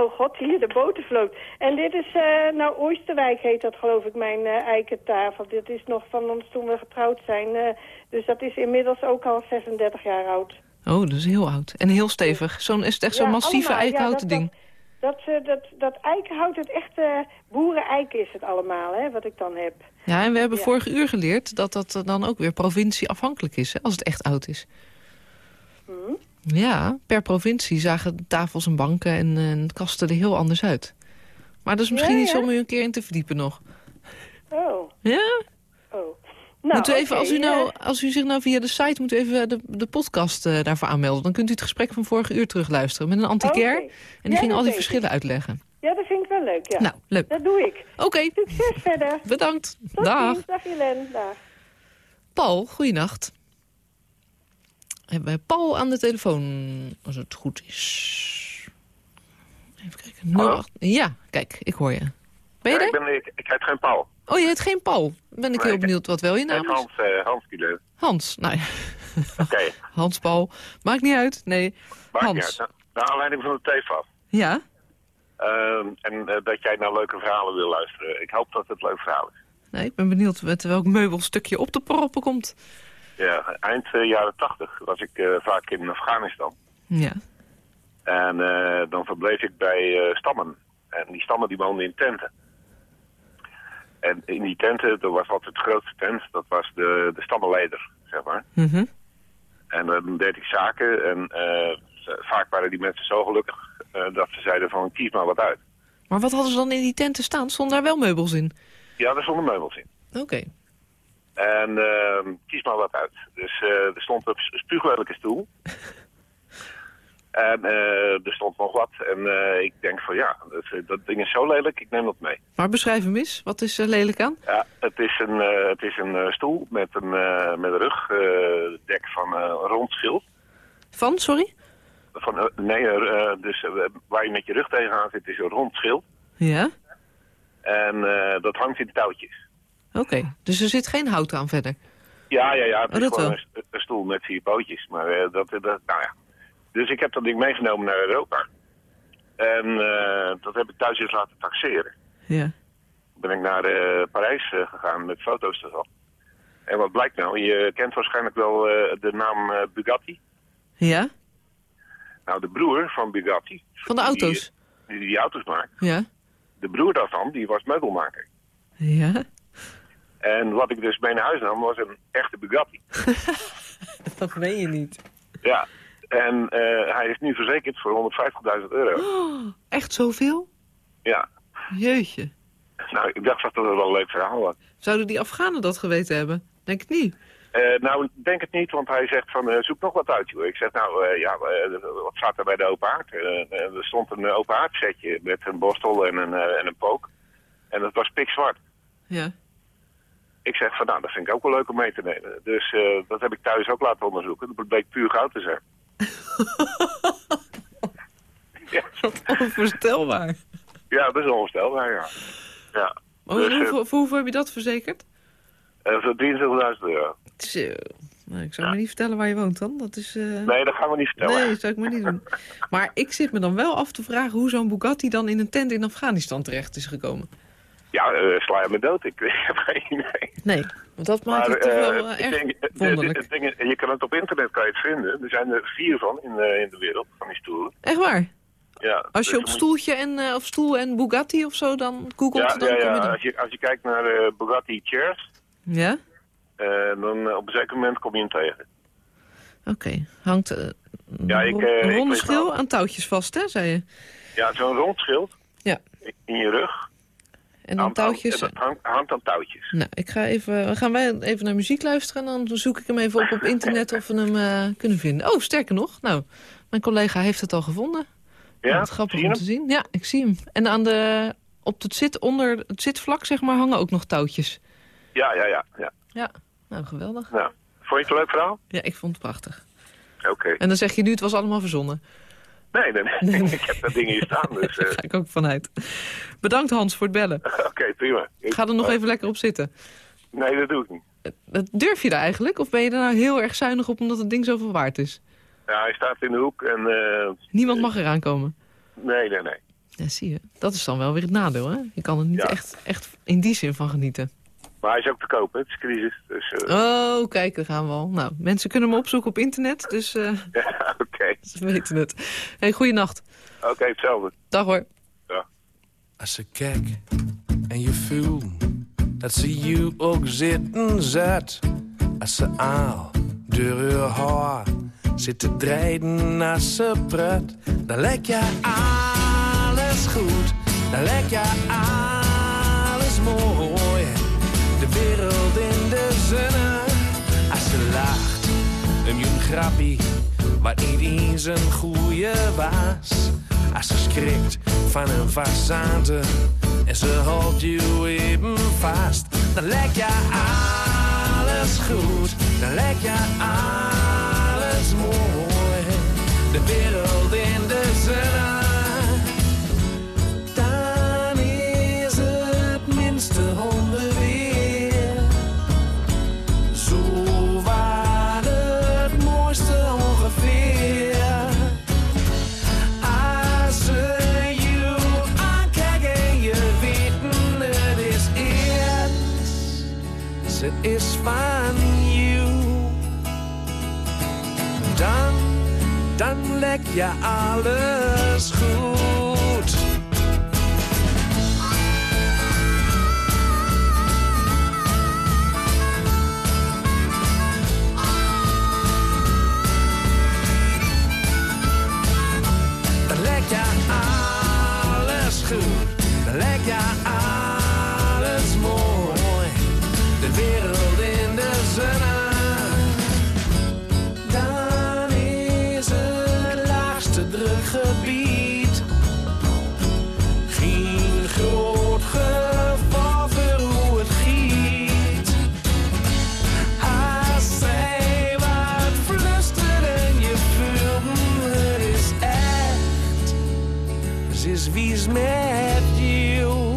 Oh god, hier, de botervloot. En dit is, eh, nou, Oosterwijk heet dat geloof ik, mijn eh eikentafel. Dit is nog van ons toen we getrouwd zijn. eh, dus dat is inmiddels ook al 36 jaar oud. Oh, dat is heel oud. En heel stevig. Zo'n is het echt zo'n Ja, massieve allemaal. Ja, eikenhouten dat- ding. Dat, dat, dat, dat eikenhout, het echte boereneik is het allemaal, hè, wat ik dan heb. Ja, en we hebben Ja. vorige uur geleerd dat dat dan ook weer provincieafhankelijk is, hè, als het echt oud is. Hm? Ja, per provincie zagen tafels en banken en, eh, kasten er heel anders uit. Maar dat is misschien Ja, iets om u een keer in te verdiepen nog. Oh, Ja? oh. Nou, moet u even, als, u nou, eh, als u zich nou via de site moet u even de, de podcast eh, daarvoor aanmelden. Dan kunt u het gesprek van vorige uur terugluisteren met een antiquair. En die ging al die verschillen ik. uitleggen. ja, dat vind ik wel leuk, ja. Nou, leuk. Dat doe ik. Oké, Succes verder. bedankt. Tot Dag. Dag Jelen. Dag. Paul, goeienacht. Hebben we Paul aan de telefoon, als het goed is. Even kijken. 08 Ja, kijk, ik hoor je. Ben je Ja, ik, ben, ik, ik heet geen Paul. Oh, je heet geen Paul. Ben ik Nee, heel benieuwd wat wel je naam is. Hans, eh Hans Kiele. Hans. Nou ja, Oké, Hans Paul. Maakt niet uit. Nee, maakt Hans. niet uit. Naar aanleiding van de TFAF. Ja? Ehm, en eh, dat jij naar leuke verhalen wil luisteren. Ik hoop dat het leuk verhaal is. Nee, ik ben benieuwd met welk meubelstukje op de proppen komt. Ja, eind eh, jaren tachtig was ik eh, vaak in Afghanistan. Ja. En eh, dan verbleef ik bij stammen. En die stammen die woonden in tenten. En in die tenten, er was altijd de grootste tent, dat was de, de stammenleider, zeg maar. Mhm. En dan deed ik zaken en vaak waren die mensen zo gelukkig dat ze zeiden van kies maar wat uit. Maar wat hadden ze dan in die tenten staan? Stonden daar wel meubels in? Ja, er stonden meubels in. Oké. En ehm, kies maar wat uit. Dus eh, er stond een sp- spuugwelijke stoel. en eh, er stond nog wat. En eh, ik denk van ja, dat, dat ding is zo lelijk, ik neem dat mee. Maar beschrijf hem eens. Wat is er lelijk aan? Ja, het is een, eh, het is een eh, stoel met een, eh, met een rugdek van eh, een rond schild. Van, sorry? Van, nee, eh, dus waar je met je rug tegenaan zit is een rond schild. Ja? En eh, dat hangt in touwtjes. Oké. Dus er zit geen hout aan verder? Ja, ja, ja. Het Oh, is gewoon een, st- een stoel met vier pootjes. Maar eh, dat, dat, nou ja. Dus ik heb dat ding meegenomen naar Europa. En eh, dat heb ik thuis eens laten taxeren. Ja. Ben ik naar eh, Parijs eh, gegaan met foto's ervan. En wat blijkt nou? Je kent waarschijnlijk wel eh, de naam eh, Bugatti. Ja? Nou, de broer van Bugatti. Van de auto's? Die die, die auto's maakt. Ja? De broer daarvan, die was meubelmaker. Ja? En wat ik dus mee naar huis nam, was een echte Bugatti. Dat meen je niet. Ja. En eh, hij is nu verzekerd voor 150.000 euro. Oh, echt zoveel? Ja. Jeetje. Nou, ik dacht dat dat wel een leuk verhaal was. Zouden die Afghanen dat geweten hebben? Denk ik niet. Eh, nou, ik denk het niet, want hij zegt van eh, zoek nog wat uit. Joh. Ik zeg nou, ja, wat staat er bij de open haard? Er stond een open haard setje met een borstel en een, en een pook. En dat was pikzwart. Ja. Ik zeg van nou, dat vind ik ook wel leuk om mee te nemen. Dus eh, dat heb ik thuis ook laten onderzoeken. Dat bleek puur goud te zijn. ja. Onvoorstelbaar. ja, dat is onvoorstelbaar, ja. ja. Oh, Dus, eh, hoeveel, voor hoeveel heb je dat verzekerd? eh, voor 23.000 euro. Zo. Nou, ik zou me niet vertellen waar je woont dan. Dat is... Nee, dat gaan we niet vertellen. Nee, dat zou ik maar niet doen. Maar ik zit me dan wel af te vragen hoe zo'n Bugatti dan in een tent in Afghanistan terecht is gekomen. Ja, eh, sla je me dood. Ik heb geen idee. Nee, want dat maakt Maar het toch wel eh, eh, erg denk, de- de- wonderlijk. het ding is, je kan het op internet kan je het vinden. Er zijn er vier van in de, in de wereld, van die stoelen. Echt waar? Ja, Als je dus op stoeltje en, of stoel en Bugatti of zo dan googelt, Ja, dan ja, je ja. dan... Als, je, als je kijkt naar Bugatti Chairs, Ja? dan op een zeker moment kom je hem tegen. Oké. Hangt Ja, ik, een eh, ronde ik weet schil wel. aan touwtjes vast, hè, zei je? Ja, zo'n rond schild Ja. in je rug. En dan Hangt- touwtjes... hangt- hangt- hangt aan touwtjes. Nou, ik ga even, gaan wij even naar muziek luisteren... en dan zoek ik hem even op op internet of we hem eh, kunnen vinden. Oh, sterker nog. Nou, mijn collega heeft het al gevonden. Ja, Wat grappig om te zien. Ja, ik zie hem. En aan de, op het zit, onder het zitvlak, zeg maar, hangen ook nog touwtjes. Ja, ja, ja. ja. Ja, nou, geweldig. Nou, vond je het een leuk verhaal? Ja, ik vond het prachtig. Oké. En dan zeg je nu, het was allemaal verzonnen. Nee, nee, nee. ik heb dat ding hier staan. Dus, eh, Daar ga ik ook vanuit. Bedankt Hans voor het bellen. Oké, prima. Ik- Ga er nog even lekker op zitten. Nee, dat doe ik niet. Dat durf je daar eigenlijk? Of ben je er nou heel erg zuinig op omdat het ding zoveel waard is? Ja, hij staat in de hoek en... eh, Niemand mag eraan komen. nee, nee, nee. Ja, zie je. Dat is dan wel weer het nadeel, hè? Je kan er niet Ja. echt, echt in die zin van genieten. Maar hij is ook te koop, hè. Het is crisis. Dus, eh, Oh, kijk, daar gaan we al. Nou, mensen kunnen hem opzoeken op internet, dus eh, ja, oké. ze weten het. Hey, goeienacht. Oké, hetzelfde. Dag hoor. Als ze kijk en je voelt dat ze je ook zitten zet. Als ze aal door haar haar zit te draaien als ze pret. Dan lijkt je alles goed, dan lijkt je alles mooi. De wereld in de zonne, als ze lacht. Een jong grappie, wat niet eens een goeie was. Als ze schrikt van een façade en ze houdt je even vast. Dan lijkt je alles goed, dan lijkt je alles mooi. Dan, dan lek je alles goed. Is wies met jou.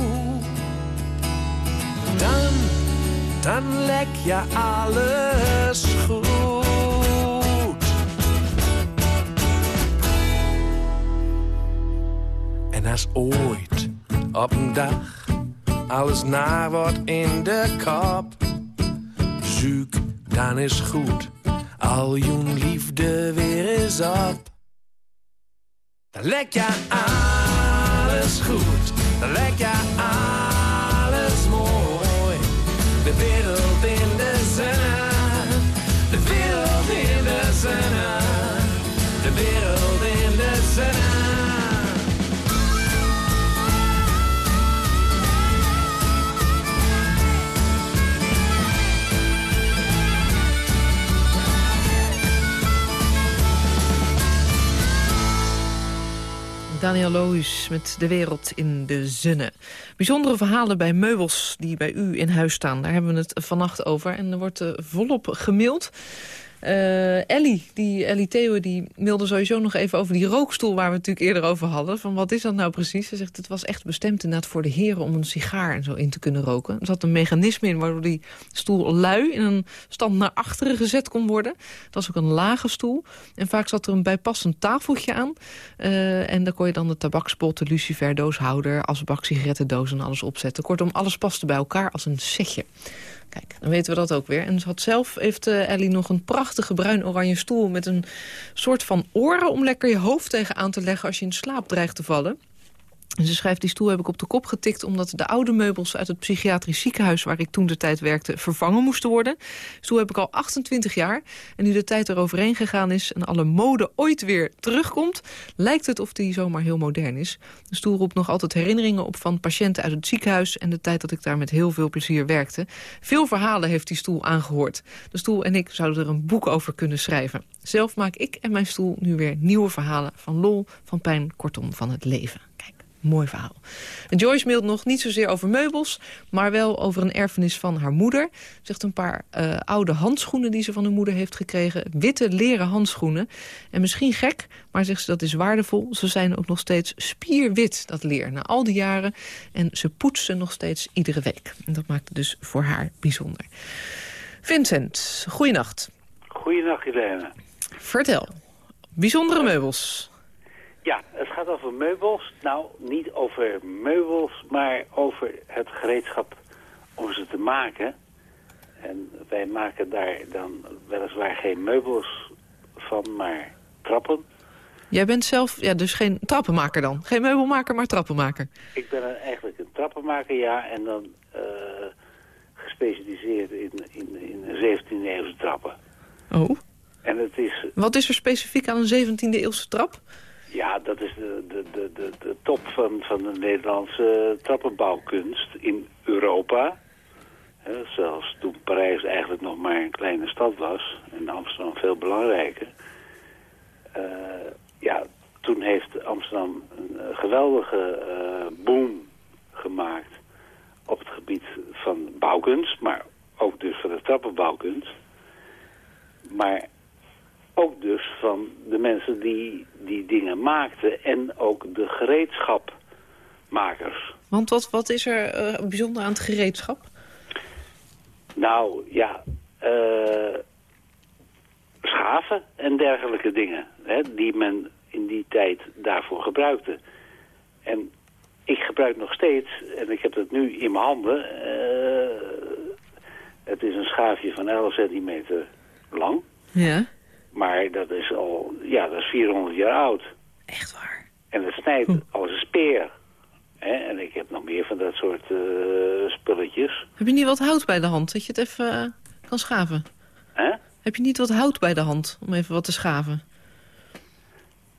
Dan, dan lek je alles goed. En als ooit op een dag alles naar wordt in de kop. Zoek, dan is goed. Al je liefde weer is op. Dan lek je alles goed. Dan alles mooi. De wereld Daniel Lohuis met De Wereld in de Zonne. Bijzondere verhalen bij meubels die bij u in huis staan. Daar hebben we het vannacht over. En er wordt eh, volop gemaild. Eh, Ellie, die, Ellie Theo, die mailde sowieso nog even over die rookstoel... waar we het natuurlijk eerder over hadden. Van wat is dat nou precies? Ze zegt, het was echt bestemd inderdaad voor de heren... om een sigaar en zo in te kunnen roken. Er zat een mechanisme in waardoor die stoel lui... in een stand naar achteren gezet kon worden. Het was ook een lage stoel. En vaak zat er een bijpassend tafeltje aan. Eh, en daar kon je dan de tabakspot, de luciferdooshouder... asbak, sigarettendoos en alles opzetten. Kortom, alles paste bij elkaar als een setje. Kijk, dan weten we dat ook weer. En had zelf, heeft uh, Ellie nog een prachtige bruin-oranje stoel... met een soort van oren om lekker je hoofd tegen aan te leggen... als je in slaap dreigt te vallen. En ze schrijft, die stoel heb ik op de kop getikt... omdat de oude meubels uit het psychiatrisch ziekenhuis... waar ik toen de tijd werkte, vervangen moesten worden. De stoel heb ik al 28 jaar. En nu de tijd eroverheen gegaan is... en alle mode ooit weer terugkomt... lijkt het of die zomaar heel modern is. De stoel roept nog altijd herinneringen op van patiënten uit het ziekenhuis... en de tijd dat ik daar met heel veel plezier werkte. Veel verhalen heeft die stoel aangehoord. De stoel en ik zouden er een boek over kunnen schrijven. Zelf maak ik en mijn stoel nu weer nieuwe verhalen... van lol, van pijn, kortom van het leven. Mooi verhaal. En Joyce mailt nog niet zozeer over meubels... maar wel over een erfenis van haar moeder. Ze zegt een paar uh, oude handschoenen die ze van haar moeder heeft gekregen. Witte leren handschoenen. En misschien gek, maar zegt ze dat is waardevol. Ze zijn ook nog steeds spierwit, dat leer, na al die jaren. En ze poetsen nog steeds iedere week. En dat maakt het dus voor haar bijzonder. Vincent, goeienacht. Goeienacht, Helene. Vertel. Bijzondere meubels. Ja, het gaat over meubels. Nou, niet over meubels, maar over het gereedschap om ze te maken. En wij maken daar dan weliswaar geen meubels van, maar trappen. Jij bent zelf ja, dus geen trappenmaker dan? Geen meubelmaker, maar trappenmaker? Ik ben een, eigenlijk een trappenmaker, ja. En dan uh, gespecialiseerd in, in, in 17e eeuwse trappen. Oh. En het is... Wat is er specifiek aan een 17e eeuwse trap? Ja, dat is de, de, de, de, top van, van de Nederlandse trappenbouwkunst in Europa. Zelfs toen Parijs eigenlijk nog maar een kleine stad was en Amsterdam veel belangrijker. Uh, ja, toen heeft Amsterdam een geweldige uh, boom gemaakt op het gebied van bouwkunst, maar ook dus van de trappenbouwkunst. Maar ook dus van de mensen die die dingen maakten en ook de gereedschapmakers. Want wat, wat is er uh, bijzonder aan het gereedschap? Nou, ja, uh, schaven en dergelijke dingen, hè, die men in die tijd daarvoor gebruikte. En ik gebruik nog steeds, en ik heb het nu in mijn handen, uh, het is een schaafje van 11 centimeter lang. Ja. Maar dat is al, ja, dat is 400 jaar oud. Echt waar? En het snijdt hm. als een speer. Hè? En ik heb nog meer van dat soort uh, spulletjes. Heb je niet wat hout bij de hand, dat je het even uh, kan schaven? Hè? Heb je niet wat hout bij de hand om even wat te schaven?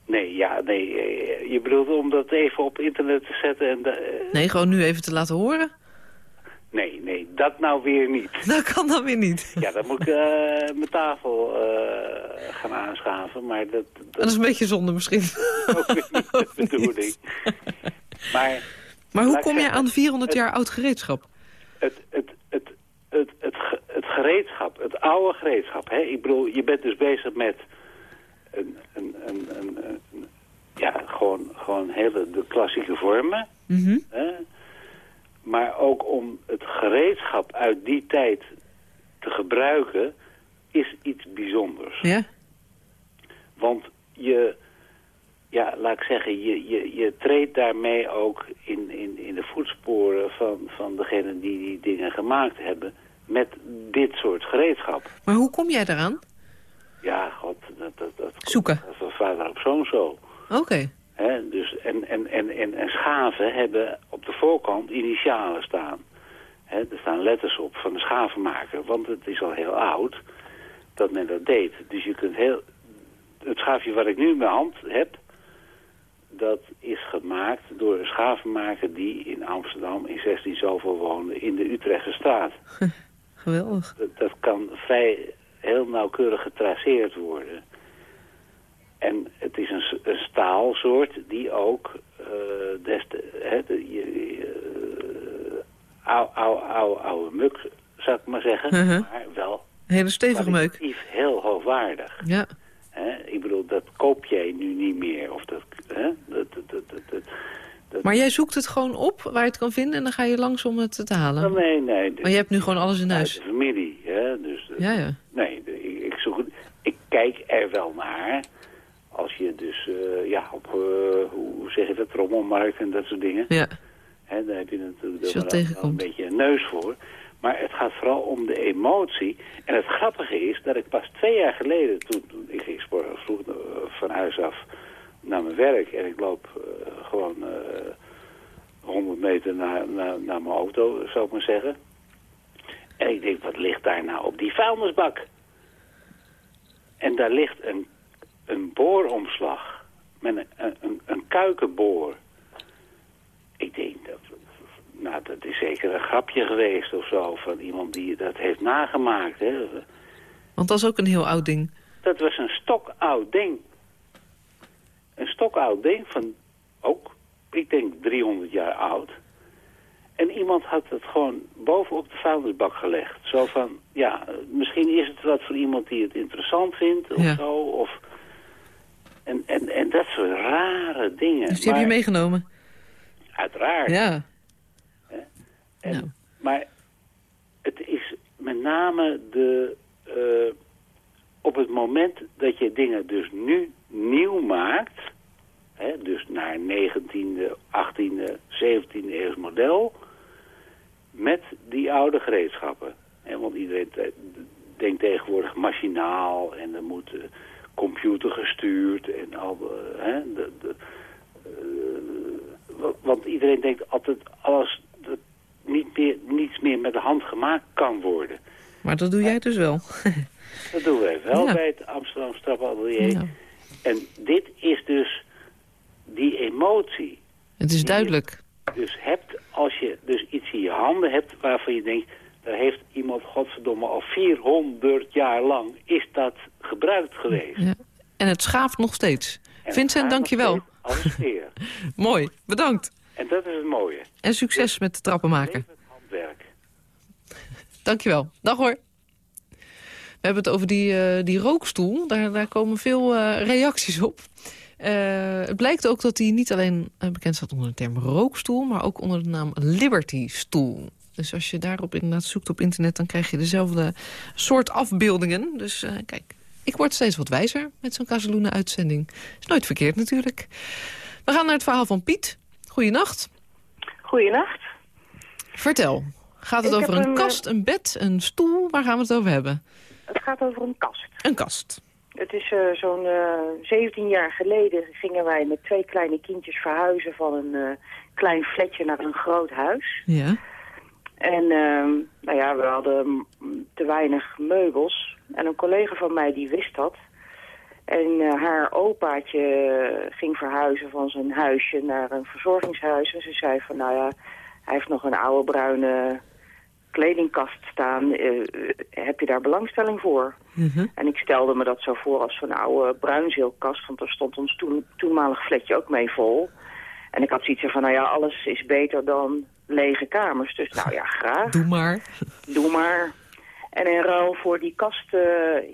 Nee, ja, nee. Eh, je bedoelt om dat even op internet te zetten en... De, nee, gewoon nu even te laten horen? Nee, nee, dat nou weer niet. Dat kan dan weer niet. Ja, dan moet ik uh, mijn tafel uh, gaan aanschaven, maar dat, dat... dat... is een beetje zonde misschien. Ook weer niet de bedoeling. Maar, maar hoe kom je aan 400 jaar oud gereedschap? Het, het, het, het, het, het gereedschap, het oude gereedschap. Hè? Ik bedoel, je bent dus bezig met een, een, een, een, een ja, gewoon, gewoon hele de klassieke vormen. Mm -hmm. hè? Maar ook om het gereedschap uit die tijd te gebruiken, is iets bijzonders. Ja? Want je, ja, laat ik zeggen, je, je, je treedt daarmee ook in, in, in de voetsporen van, van degenen die die dingen gemaakt hebben met dit soort gereedschap. Maar hoe kom jij daaraan? Ja, god, dat, dat, dat Zoeken? Dat van vader op zoon zo. Oké. He, dus en, en, en, en, en schaven hebben op de voorkant initialen staan. He, er staan letters op van de schavenmaker, want het is al heel oud dat men dat deed. Dus je kunt heel... Het schaafje wat ik nu in mijn hand heb, dat is gemaakt door een schavenmaker die in Amsterdam in 16 zoveel woonde in de Utrechtse straat. Geweldig. Dat, dat kan vrij heel nauwkeurig getraceerd worden. En het is een, een staalsoort die ook uh, des te, hè, de, eh, oude, muk, zou ik maar zeggen, mhm. maar wel Hele stevige meuk. heel hoogwaardig. Ja. Ik bedoel, dat koop jij nu niet meer. Of dat, dat, dat, dat, Maar jij zoekt het gewoon op waar je het kan vinden... en dan ga je langs om het te halen. Nou, nee, nee. Maar je hebt nu gewoon alles in huis. familie, hè? Dus, eh, ja, ja. Nee, ik, ik, zoek, ik kijk er wel naar... Als je dus, eh, ja, op, eh, hoe zeg je dat, rommelmarkt en dat soort dingen. Ja. Hè, daar heb je natuurlijk wel een beetje een neus voor. Maar het gaat vooral om de emotie. En het grappige is dat ik pas twee jaar geleden, toen, toen ik ging sporten, vroeg eh, van huis af naar mijn werk. En ik loop gewoon eh 100 meter naar, naar, naar mijn auto, zou ik maar zeggen. En ik denk, wat ligt daar nou op die vuilnisbak? En daar ligt een, een booromslag met een, een, een, kuikenboor. Ik denk, dat, nou, dat is zeker een grapje geweest of zo... van iemand die dat heeft nagemaakt. Hè. Want dat is ook een heel oud ding. Dat was een stokoud ding. Een stokoud ding van ook, ik denk 300 jaar oud. En iemand had het gewoon bovenop de vuilnisbak gelegd. Zo van, ja, misschien is het wat voor iemand die het interessant vindt of Ja. zo. Of... En, en, en dat soort rare dingen. Dus die heb je Maar meegenomen. Uiteraard. Ja. En, Nou. Maar het is met name de, eh, op het moment dat je dingen dus nu nieuw maakt, hè, dus naar 19e, 18e, 17e eeuws model, met die oude gereedschappen. Hè, want iedereen denkt tegenwoordig machinaal en er moet computer gestuurd en al, eh, hè, de, de, eh, wa- want iedereen denkt altijd alles dat niet meer, niets meer met de hand gemaakt kan worden. Maar dat doe jij dus wel. Dat doen wij wel Ja. bij het Amsterdam Strapatelier. Ja. En dit is dus die emotie. Het is duidelijk. Dus hebt, als je dus iets in je handen hebt waarvan je denkt... daar heeft iemand, godverdomme, al 400 jaar lang is dat gebruikt geweest. Ja. En het schaaft nog steeds. En Vincent, het dank je wel. gaat nog steeds Als sfeer. Mooi, bedankt. En dat is het mooie. En succes met de trappen maken. Handwerk. Dank je wel. Dag hoor. We hebben het over die, eh, die rookstoel. Daar, daar komen veel eh, reacties op. Eh, het blijkt ook dat die niet alleen bekend staat onder de term rookstoel... maar ook onder de naam Liberty-stoel. Dus als je daarop inderdaad zoekt op internet... dan krijg je dezelfde soort afbeeldingen. Dus eh, kijk, ik word steeds wat wijzer met zo'n Casaluna-uitzending. Is nooit verkeerd natuurlijk. We gaan naar het verhaal van Piet. Goeienacht. Goeienacht. Vertel. Gaat het Ik over een een, kast, een bed, een stoel? Waar gaan we het over hebben? Het gaat over een kast. Een kast. Het is eh, zo'n eh 17 jaar geleden gingen wij met twee kleine kindjes verhuizen van een eh, klein flatje naar een groot huis. Ja. En ehm, nou ja, we hadden te weinig meubels. En een collega van mij die wist dat. En eh, haar opaatje ging verhuizen van zijn huisje naar een verzorgingshuis. En ze zei van, nou ja, hij heeft nog een oude bruine kledingkast staan. Eh, eh, heb je daar belangstelling voor? En ik stelde me dat zo voor als zo'n oude bruinzeelkast. Want daar stond ons toen, toenmalig flatje ook mee vol. En ik had zoiets van, nou ja, alles is beter dan lege kamers. Dus nou ja, graag. Doe maar. Doe maar. En in ruil voor die kast eh,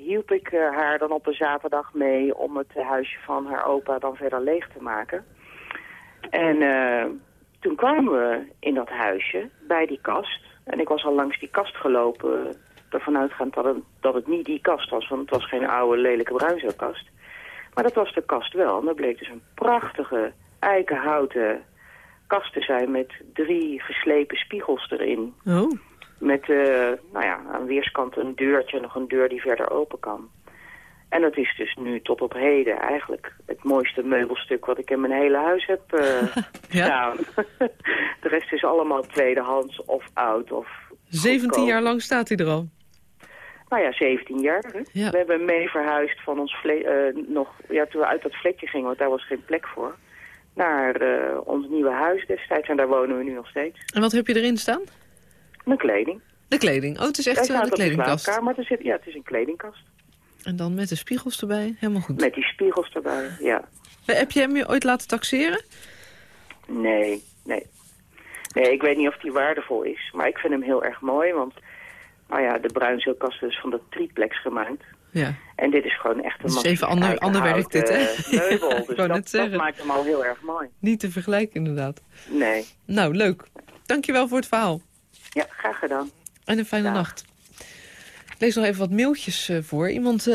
hielp ik eh, haar dan op een zaterdag mee om het huisje van haar opa dan verder leeg te maken. En eh, toen kwamen we in dat huisje bij die kast. En ik was al langs die kast gelopen, ervan uitgaand dat het, dat het niet die kast was. Want het was geen oude lelijke bruinzeelkast. Maar dat was de kast wel. En dat bleek dus een prachtige eikenhouten kast te zijn met drie geslepen spiegels erin. Oh. Met eh, nou ja, aan weerskanten een deurtje en nog een deur die verder open kan. En dat is dus nu tot op heden eigenlijk het mooiste meubelstuk wat ik in mijn hele huis heb eh, staan. De rest is allemaal tweedehands of oud of 17 goedkoop. jaar lang staat hij er al. Nou ja, 17 jaar. hè. Ja. We hebben mee verhuisd van ons eh, nog, ja, toen we uit dat vlekje gingen, want daar was geen plek voor, naar eh, ons nieuwe huis destijds. En daar wonen we nu nog steeds. En wat heb je erin staan? Mijn kleding. De kleding. Oh, het is echt eh, staat de de kledingkast. slaapkamer. Er zit, ja, het is een kledingkast. En dan met de spiegels erbij. Helemaal goed. Met die spiegels erbij, ja. Eh, Heb je hem je ooit laten taxeren? Nee, nee. Nee, ik weet niet of die waardevol is. Maar ik vind hem heel erg mooi, want nou ja, de bruinzeelkast is van de triplex gemaakt. Ja. En dit is gewoon echt een Het is magnifiek even ander, ander werk dit, hè? meubel. Ja, Dus dat, net zeggen. dat maakt hem al heel erg mooi. Niet te vergelijken, inderdaad. Nee. Nou, leuk. Dankjewel voor het verhaal. Ja, graag gedaan. En een fijne nacht. Lees nog even wat mailtjes eh, voor. Iemand eh,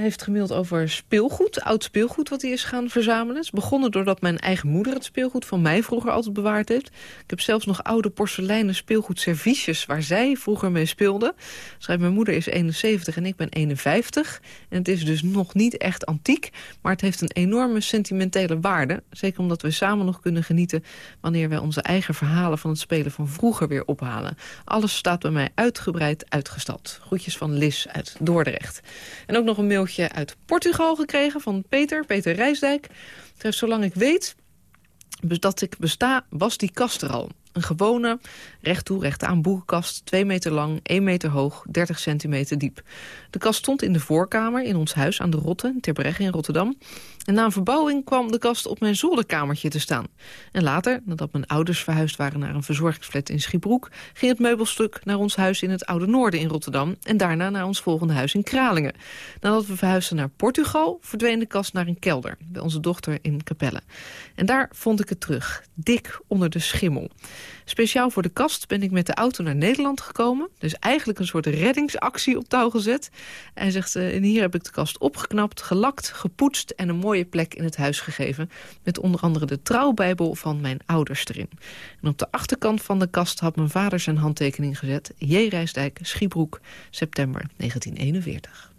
heeft gemaild over speelgoed, oud speelgoed wat hij is gaan verzamelen. Het is begonnen doordat mijn eigen moeder het speelgoed van mij vroeger altijd bewaard heeft. Ik heb zelfs nog oude porseleinen speelgoedserviesjes waar zij vroeger mee speelde. Schrijft mijn moeder is 71 en ik ben 51. En het is dus nog niet echt antiek, maar het heeft een enorme sentimentele waarde. Zeker omdat we samen nog kunnen genieten wanneer wij onze eigen verhalen van het spelen van vroeger weer ophalen. Alles staat bij mij uitgebreid uitgestald. Van Lis uit Dordrecht. En ook nog een mailtje uit Portugal gekregen van Peter, Peter Rijsdijk. Zolang ik weet dat ik besta, was die kast er al. Een gewone, recht toe, recht aan boekenkast, 2 meter lang, 1 meter hoog, 30 centimeter diep. De kast stond in de voorkamer in ons huis aan de Rotte, in Terbregge in Rotterdam. En na een verbouwing kwam de kast op mijn zolderkamertje te staan. En later, nadat mijn ouders verhuisd waren naar een verzorgingsflat in Schiebroek... ging het meubelstuk naar ons huis in het Oude Noorden in Rotterdam... en daarna naar ons volgende huis in Kralingen. Nadat we verhuisden naar Portugal, verdween de kast naar een kelder... bij onze dochter in Capelle. En daar vond ik het terug, dik onder de schimmel. Speciaal voor de kast ben ik met de auto naar Nederland gekomen. Dus eigenlijk een soort reddingsactie op touw gezet. Hij zegt, en hier heb ik de kast opgeknapt, gelakt, gepoetst... en een mooie plek in het huis gegeven. Met onder andere de trouwbijbel van mijn ouders erin. En op de achterkant van de kast had mijn vader zijn handtekening gezet. J. Rijsdijk, Schiebroek, september 1941.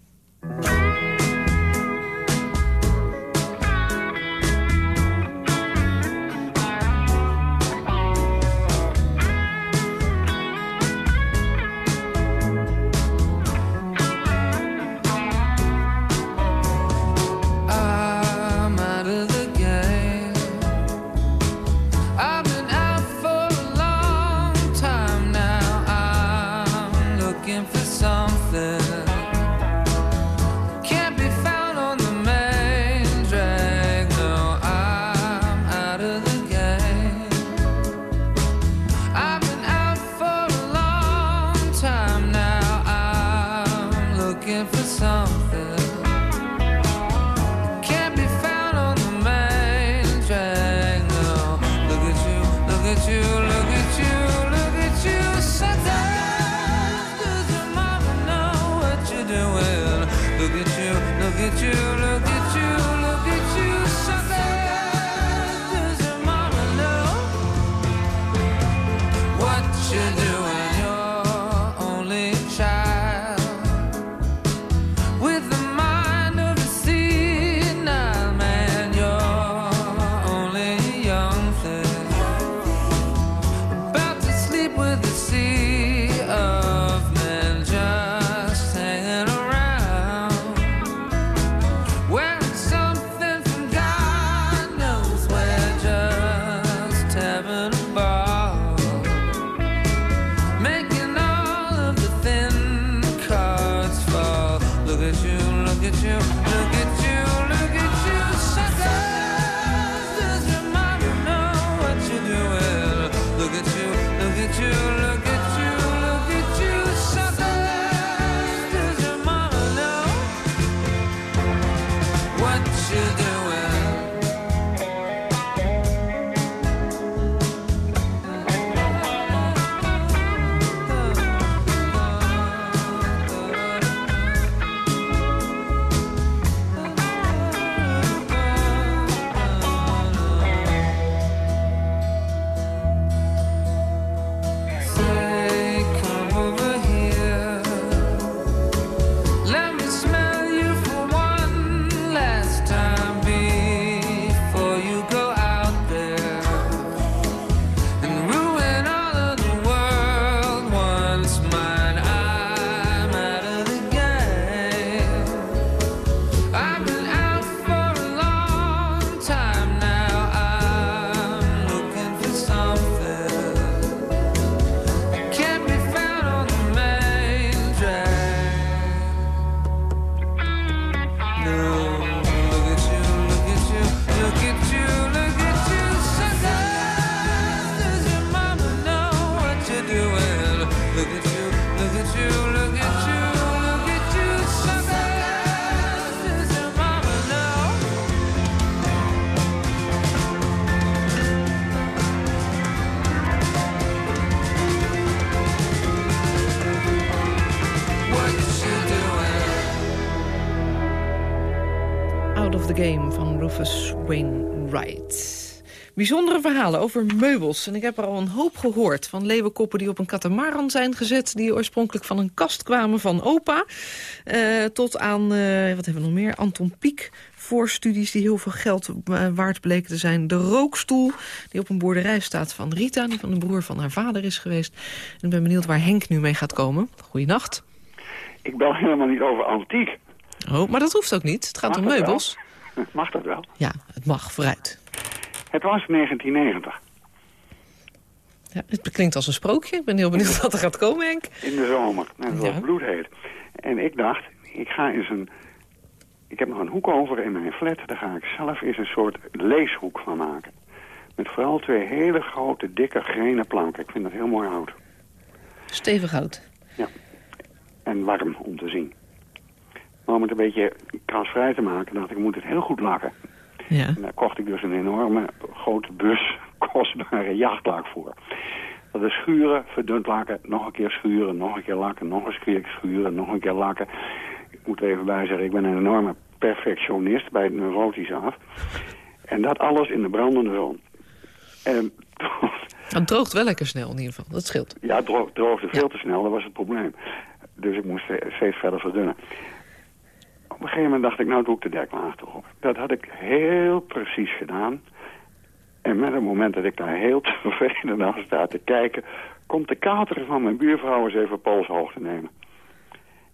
Bijzondere verhalen over meubels. En ik heb er al een hoop gehoord van leeuwenkoppen die op een katamaran zijn gezet... die oorspronkelijk van een kast kwamen van opa. eh, tot aan, eh, wat hebben we nog meer, Anton Pieck voorstudies die heel veel geld eh, waard bleken te zijn. De rookstoel die op een boerderij staat van Rita... die van de broer van haar vader is geweest. En ik ben benieuwd waar Henk nu mee gaat komen. Goeienacht. Ik bel helemaal niet over antiek. Oh, maar dat hoeft ook niet. Het gaat Mag om wel? meubels. Mag dat wel? Ja, het mag, vooruit. Het was 1990, Ja, het klinkt als een sprookje. Ik ben heel benieuwd wat er gaat komen, Henk. in de zomer. En het Ja. bloedheet. En ik dacht, ik ga eens een... Ik heb nog een hoek over in mijn flat. Daar ga ik zelf eens een soort leeshoek van maken. Met vooral twee hele grote, dikke, grenen planken. Ik vind dat heel mooi hout. Stevig hout. En warm om te zien. Maar om het een beetje krasvrij te maken, dacht ik, ik moet het heel goed lakken. Ja. En daar kocht ik dus een enorme grote bus kostbare jachtlak voor. Dat is schuren, verdund lakken, nog een keer schuren, nog een keer lakken, nog eens keer schuren, nog een keer lakken. Ik moet er even bij zeggen, ik ben een enorme perfectionist bij het neurotisch af. En dat alles in de brandende zon. En Het droogt wel lekker snel in ieder geval. Dat scheelt. ja, het droog, droogde veel te snel, dat was het probleem. Dus ik moest ste- steeds verder verdunnen. Op een gegeven moment dacht ik, nou doe ik de deklaag erop. Dat had ik heel precies gedaan. En met het moment dat ik daar heel tevreden naar sta te kijken... komt de kater van mijn buurvrouw eens even polshoog te nemen.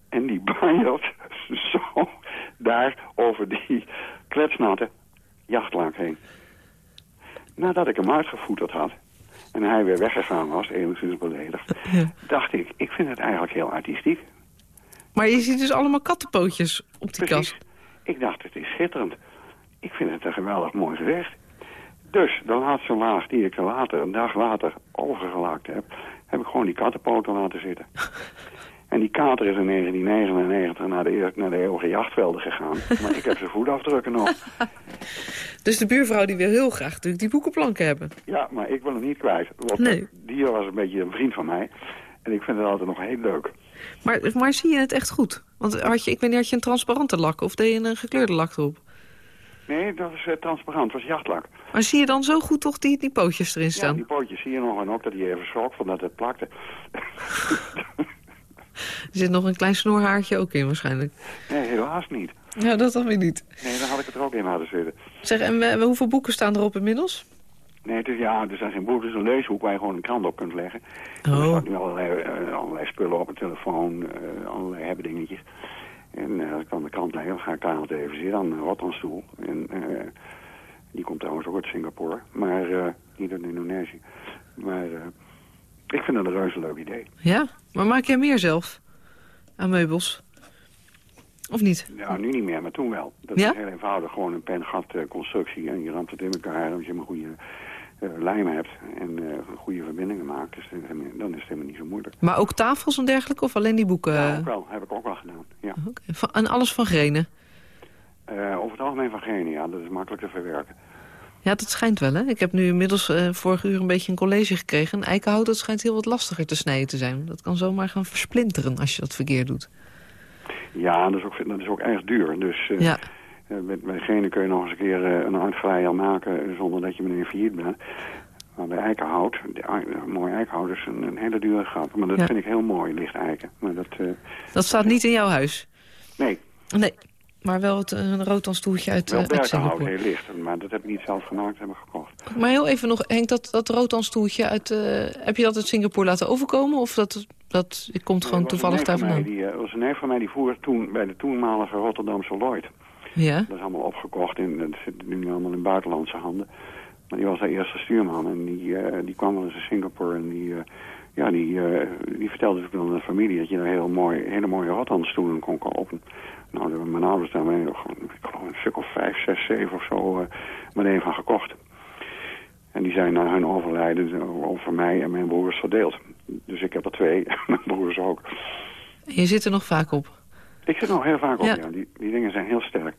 En die banjelt zo daar over die kletsnatte jachtlaak heen. Nadat ik hem uitgevoeterd had en hij weer weggegaan was, enigszins beledigd... dacht ik, ik vind het eigenlijk heel artistiek. Maar je ziet dus allemaal kattenpootjes op die Precies. kast. Ik dacht, het is schitterend. Ik vind het een geweldig mooi gezicht. Dus de laatste laag die ik er later, een dag later, overgelaakt heb... heb ik gewoon die kattenpoten laten zitten. En die kater is in 1999 naar de, naar de eeuwige jachtvelden gegaan. Maar ik heb zijn voetafdrukken nog. Dus de buurvrouw die wil heel graag natuurlijk die boekenplanken hebben. Ja, maar ik wil hem niet kwijt. Want Nee. dier was een beetje een vriend van mij. En ik vind het altijd nog heel leuk. Maar, maar zie je het echt goed? Want had je, ik weet niet, had je een transparante lak of deed je een gekleurde lak erop? Nee, dat is eh, transparant. Dat was jachtlak. Maar zie je dan zo goed toch die, die pootjes erin Ja, staan? die pootjes zie je nog. En ook dat hij even schrok van dat het plakte. Er zit nog een klein snoerhaartje ook in waarschijnlijk. Nee, helaas niet. Ja, dat dan weer niet. Nee, dan had ik het er ook in laten zitten. Zeg, en hoeveel boeken staan erop inmiddels? Nee, het is, ja, er zijn geen boeken. Het is een leeshoek waar je gewoon een krant op kunt leggen. Oh. Er staan nu allerlei, eh, allerlei spullen op, een telefoon, eh, allerlei hebben dingetjes. En eh, als ik dan de krant leg, dan ga ik daar aan even zitten aan een rottenstoel. En eh, die komt trouwens ook uit Singapore, maar niet uit Indonesië. Maar ik vind dat een reuze leuk idee. Ja, maar maak jij meer zelf aan meubels? Of niet? Ja, nu niet meer, maar toen wel. Dat Ja? is heel eenvoudig, gewoon een pen-gat eh, constructie. En je ramt het in elkaar als je een goede lijm hebt en eh, goede verbindingen maakt. Dus dan is het- helemaal niet zo moeilijk. Maar ook tafels en dergelijke of alleen die boeken? Ja, ook wel. Heb ik ook wel gedaan. Ja. Van- En alles van grenen? Eh, over het algemeen van genen, ja. Dat is makkelijk te verwerken. Ja, dat schijnt wel, hè? Ik heb nu inmiddels eh vorige uur een beetje een college gekregen. En eikenhout, dat schijnt heel wat lastiger te snijden te zijn. Dat kan zomaar gaan versplinteren als je dat verkeerd doet. Ja, dat is ook, dat is ook erg duur. Dus eh, Ja. Eh, met, bij genen kun je nog eens een keer eh, een hardvrij al maken zonder dat je meteen failliet bent. Maar bij eikenhout, de, ei- eh, mooi eikenhout is een, een hele dure grap. Maar dat Ja. vind ik heel mooi, licht eiken. Maar dat, Dat staat niet in jouw huis? nee, Nee, maar wel het, een rooddanstoeltje uit, wel berkenhout, Singapore. heel licht. Maar dat heb ik niet zelf gemaakt, dat heb ik gekocht. Maar heel even nog, Henk, dat, dat rooddanstoeltje uit... heb je dat uit Singapore laten overkomen? Of dat, dat komt gewoon toevallig daar vandaan? die, was een neef van mij die voer toen bij de toenmalige Rotterdamse Lloyd. Ja? Dat is allemaal opgekocht en dat zit nu allemaal in buitenlandse handen. Maar die was de eerste stuurman en die, eh, die kwam wel eens in Singapore en die, eh, ja, die, eh, die vertelde dus aan de familie dat je daar heel mooi, hele mooie rothandstoelen kon kopen. Nou, daar hebben mijn ouders daarmee nog, ik geloof een stuk of vijf, zes, zeven of zo eh meteen van gekocht. En die zijn na hun overlijden over mij en mijn broers verdeeld. Dus ik heb er twee, mijn broers ook. En je zit er nog vaak op. Ik zit nog heel vaak op, Ja. ja. Die, die dingen zijn heel sterk.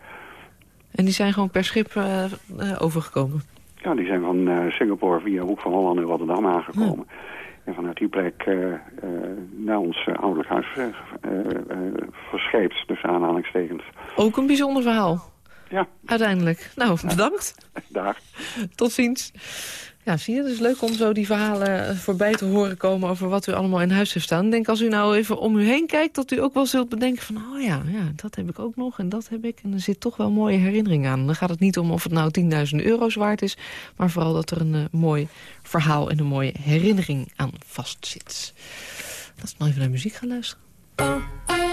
En die zijn gewoon per schip eh, eh, overgekomen. Ja, die zijn van eh, Singapore via Hoek van Holland in Rotterdam aangekomen. En vanuit die plek naar ons ouderlijk huis verscheept, dus aanhalingstekens. Ook een bijzonder verhaal. Ja. Uiteindelijk. Nou, bedankt. Dag. Tot ziens. Ja, zie je, het is leuk om zo die verhalen voorbij te horen komen... over wat u allemaal in huis heeft staan. Denk als u nou even om u heen kijkt... dat u ook wel zult bedenken van... oh ja, ja, dat heb ik ook nog en dat heb ik. En er zit toch wel mooie herinnering aan. Dan gaat het niet om of het nou 10.000 euro's waard is... maar vooral dat er een eh, mooi verhaal en een mooie herinnering aan vastzit. Laten we maar even naar muziek gaan luisteren.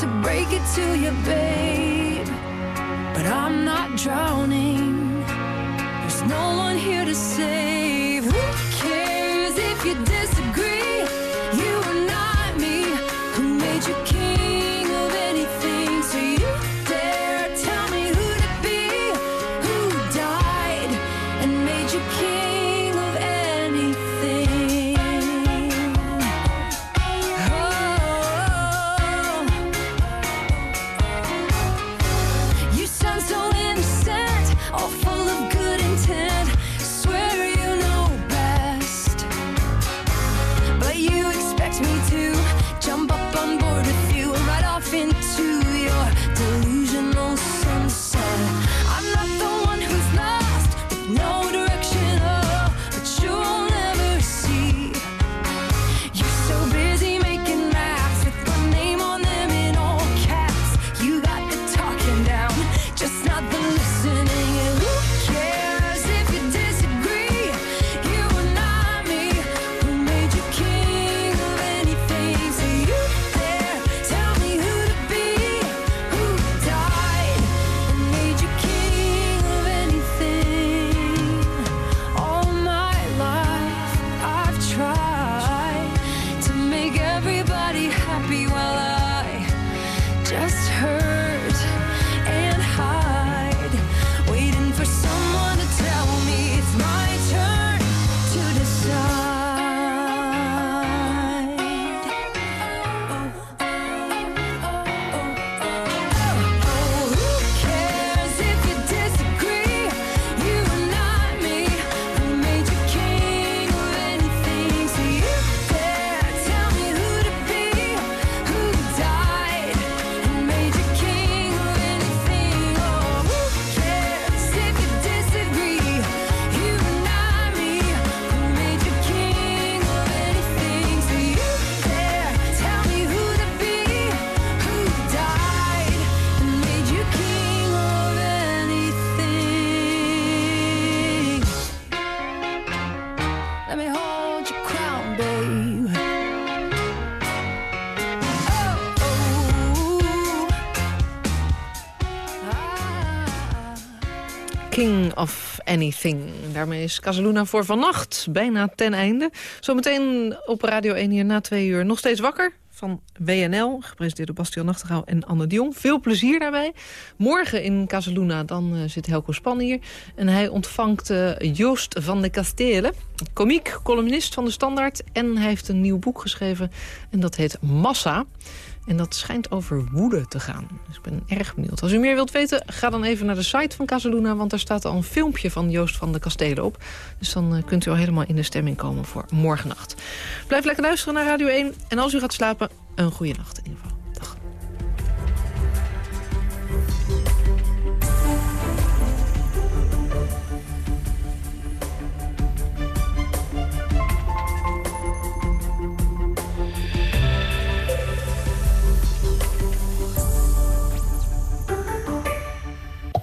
To break it to you, babe, but I'm not drowning. There's no one here to save. Anything. Daarmee is Casaluna voor vannacht bijna ten einde. Zometeen op Radio 1 hier na twee uur nog steeds wakker van WNL, gepresenteerd door Bastian Nachtegaal en Anne de Jong. Veel plezier daarbij. Morgen in Casaluna, dan eh, zit Helco Span hier. En hij ontvangt eh, Joost van de Kastelen, komiek, columnist van de Standaard. En hij heeft een nieuw boek geschreven en dat heet Massa. En dat schijnt over woede te gaan. Dus ik ben erg benieuwd. Als u meer wilt weten, ga dan even naar de site van Casaluna... want daar staat al een filmpje van Joost van de Kastelen op. Dus dan eh, kunt u al helemaal in de stemming komen voor morgennacht. Blijf lekker luisteren naar Radio 1. En als u gaat slapen, een goede nacht in ieder geval.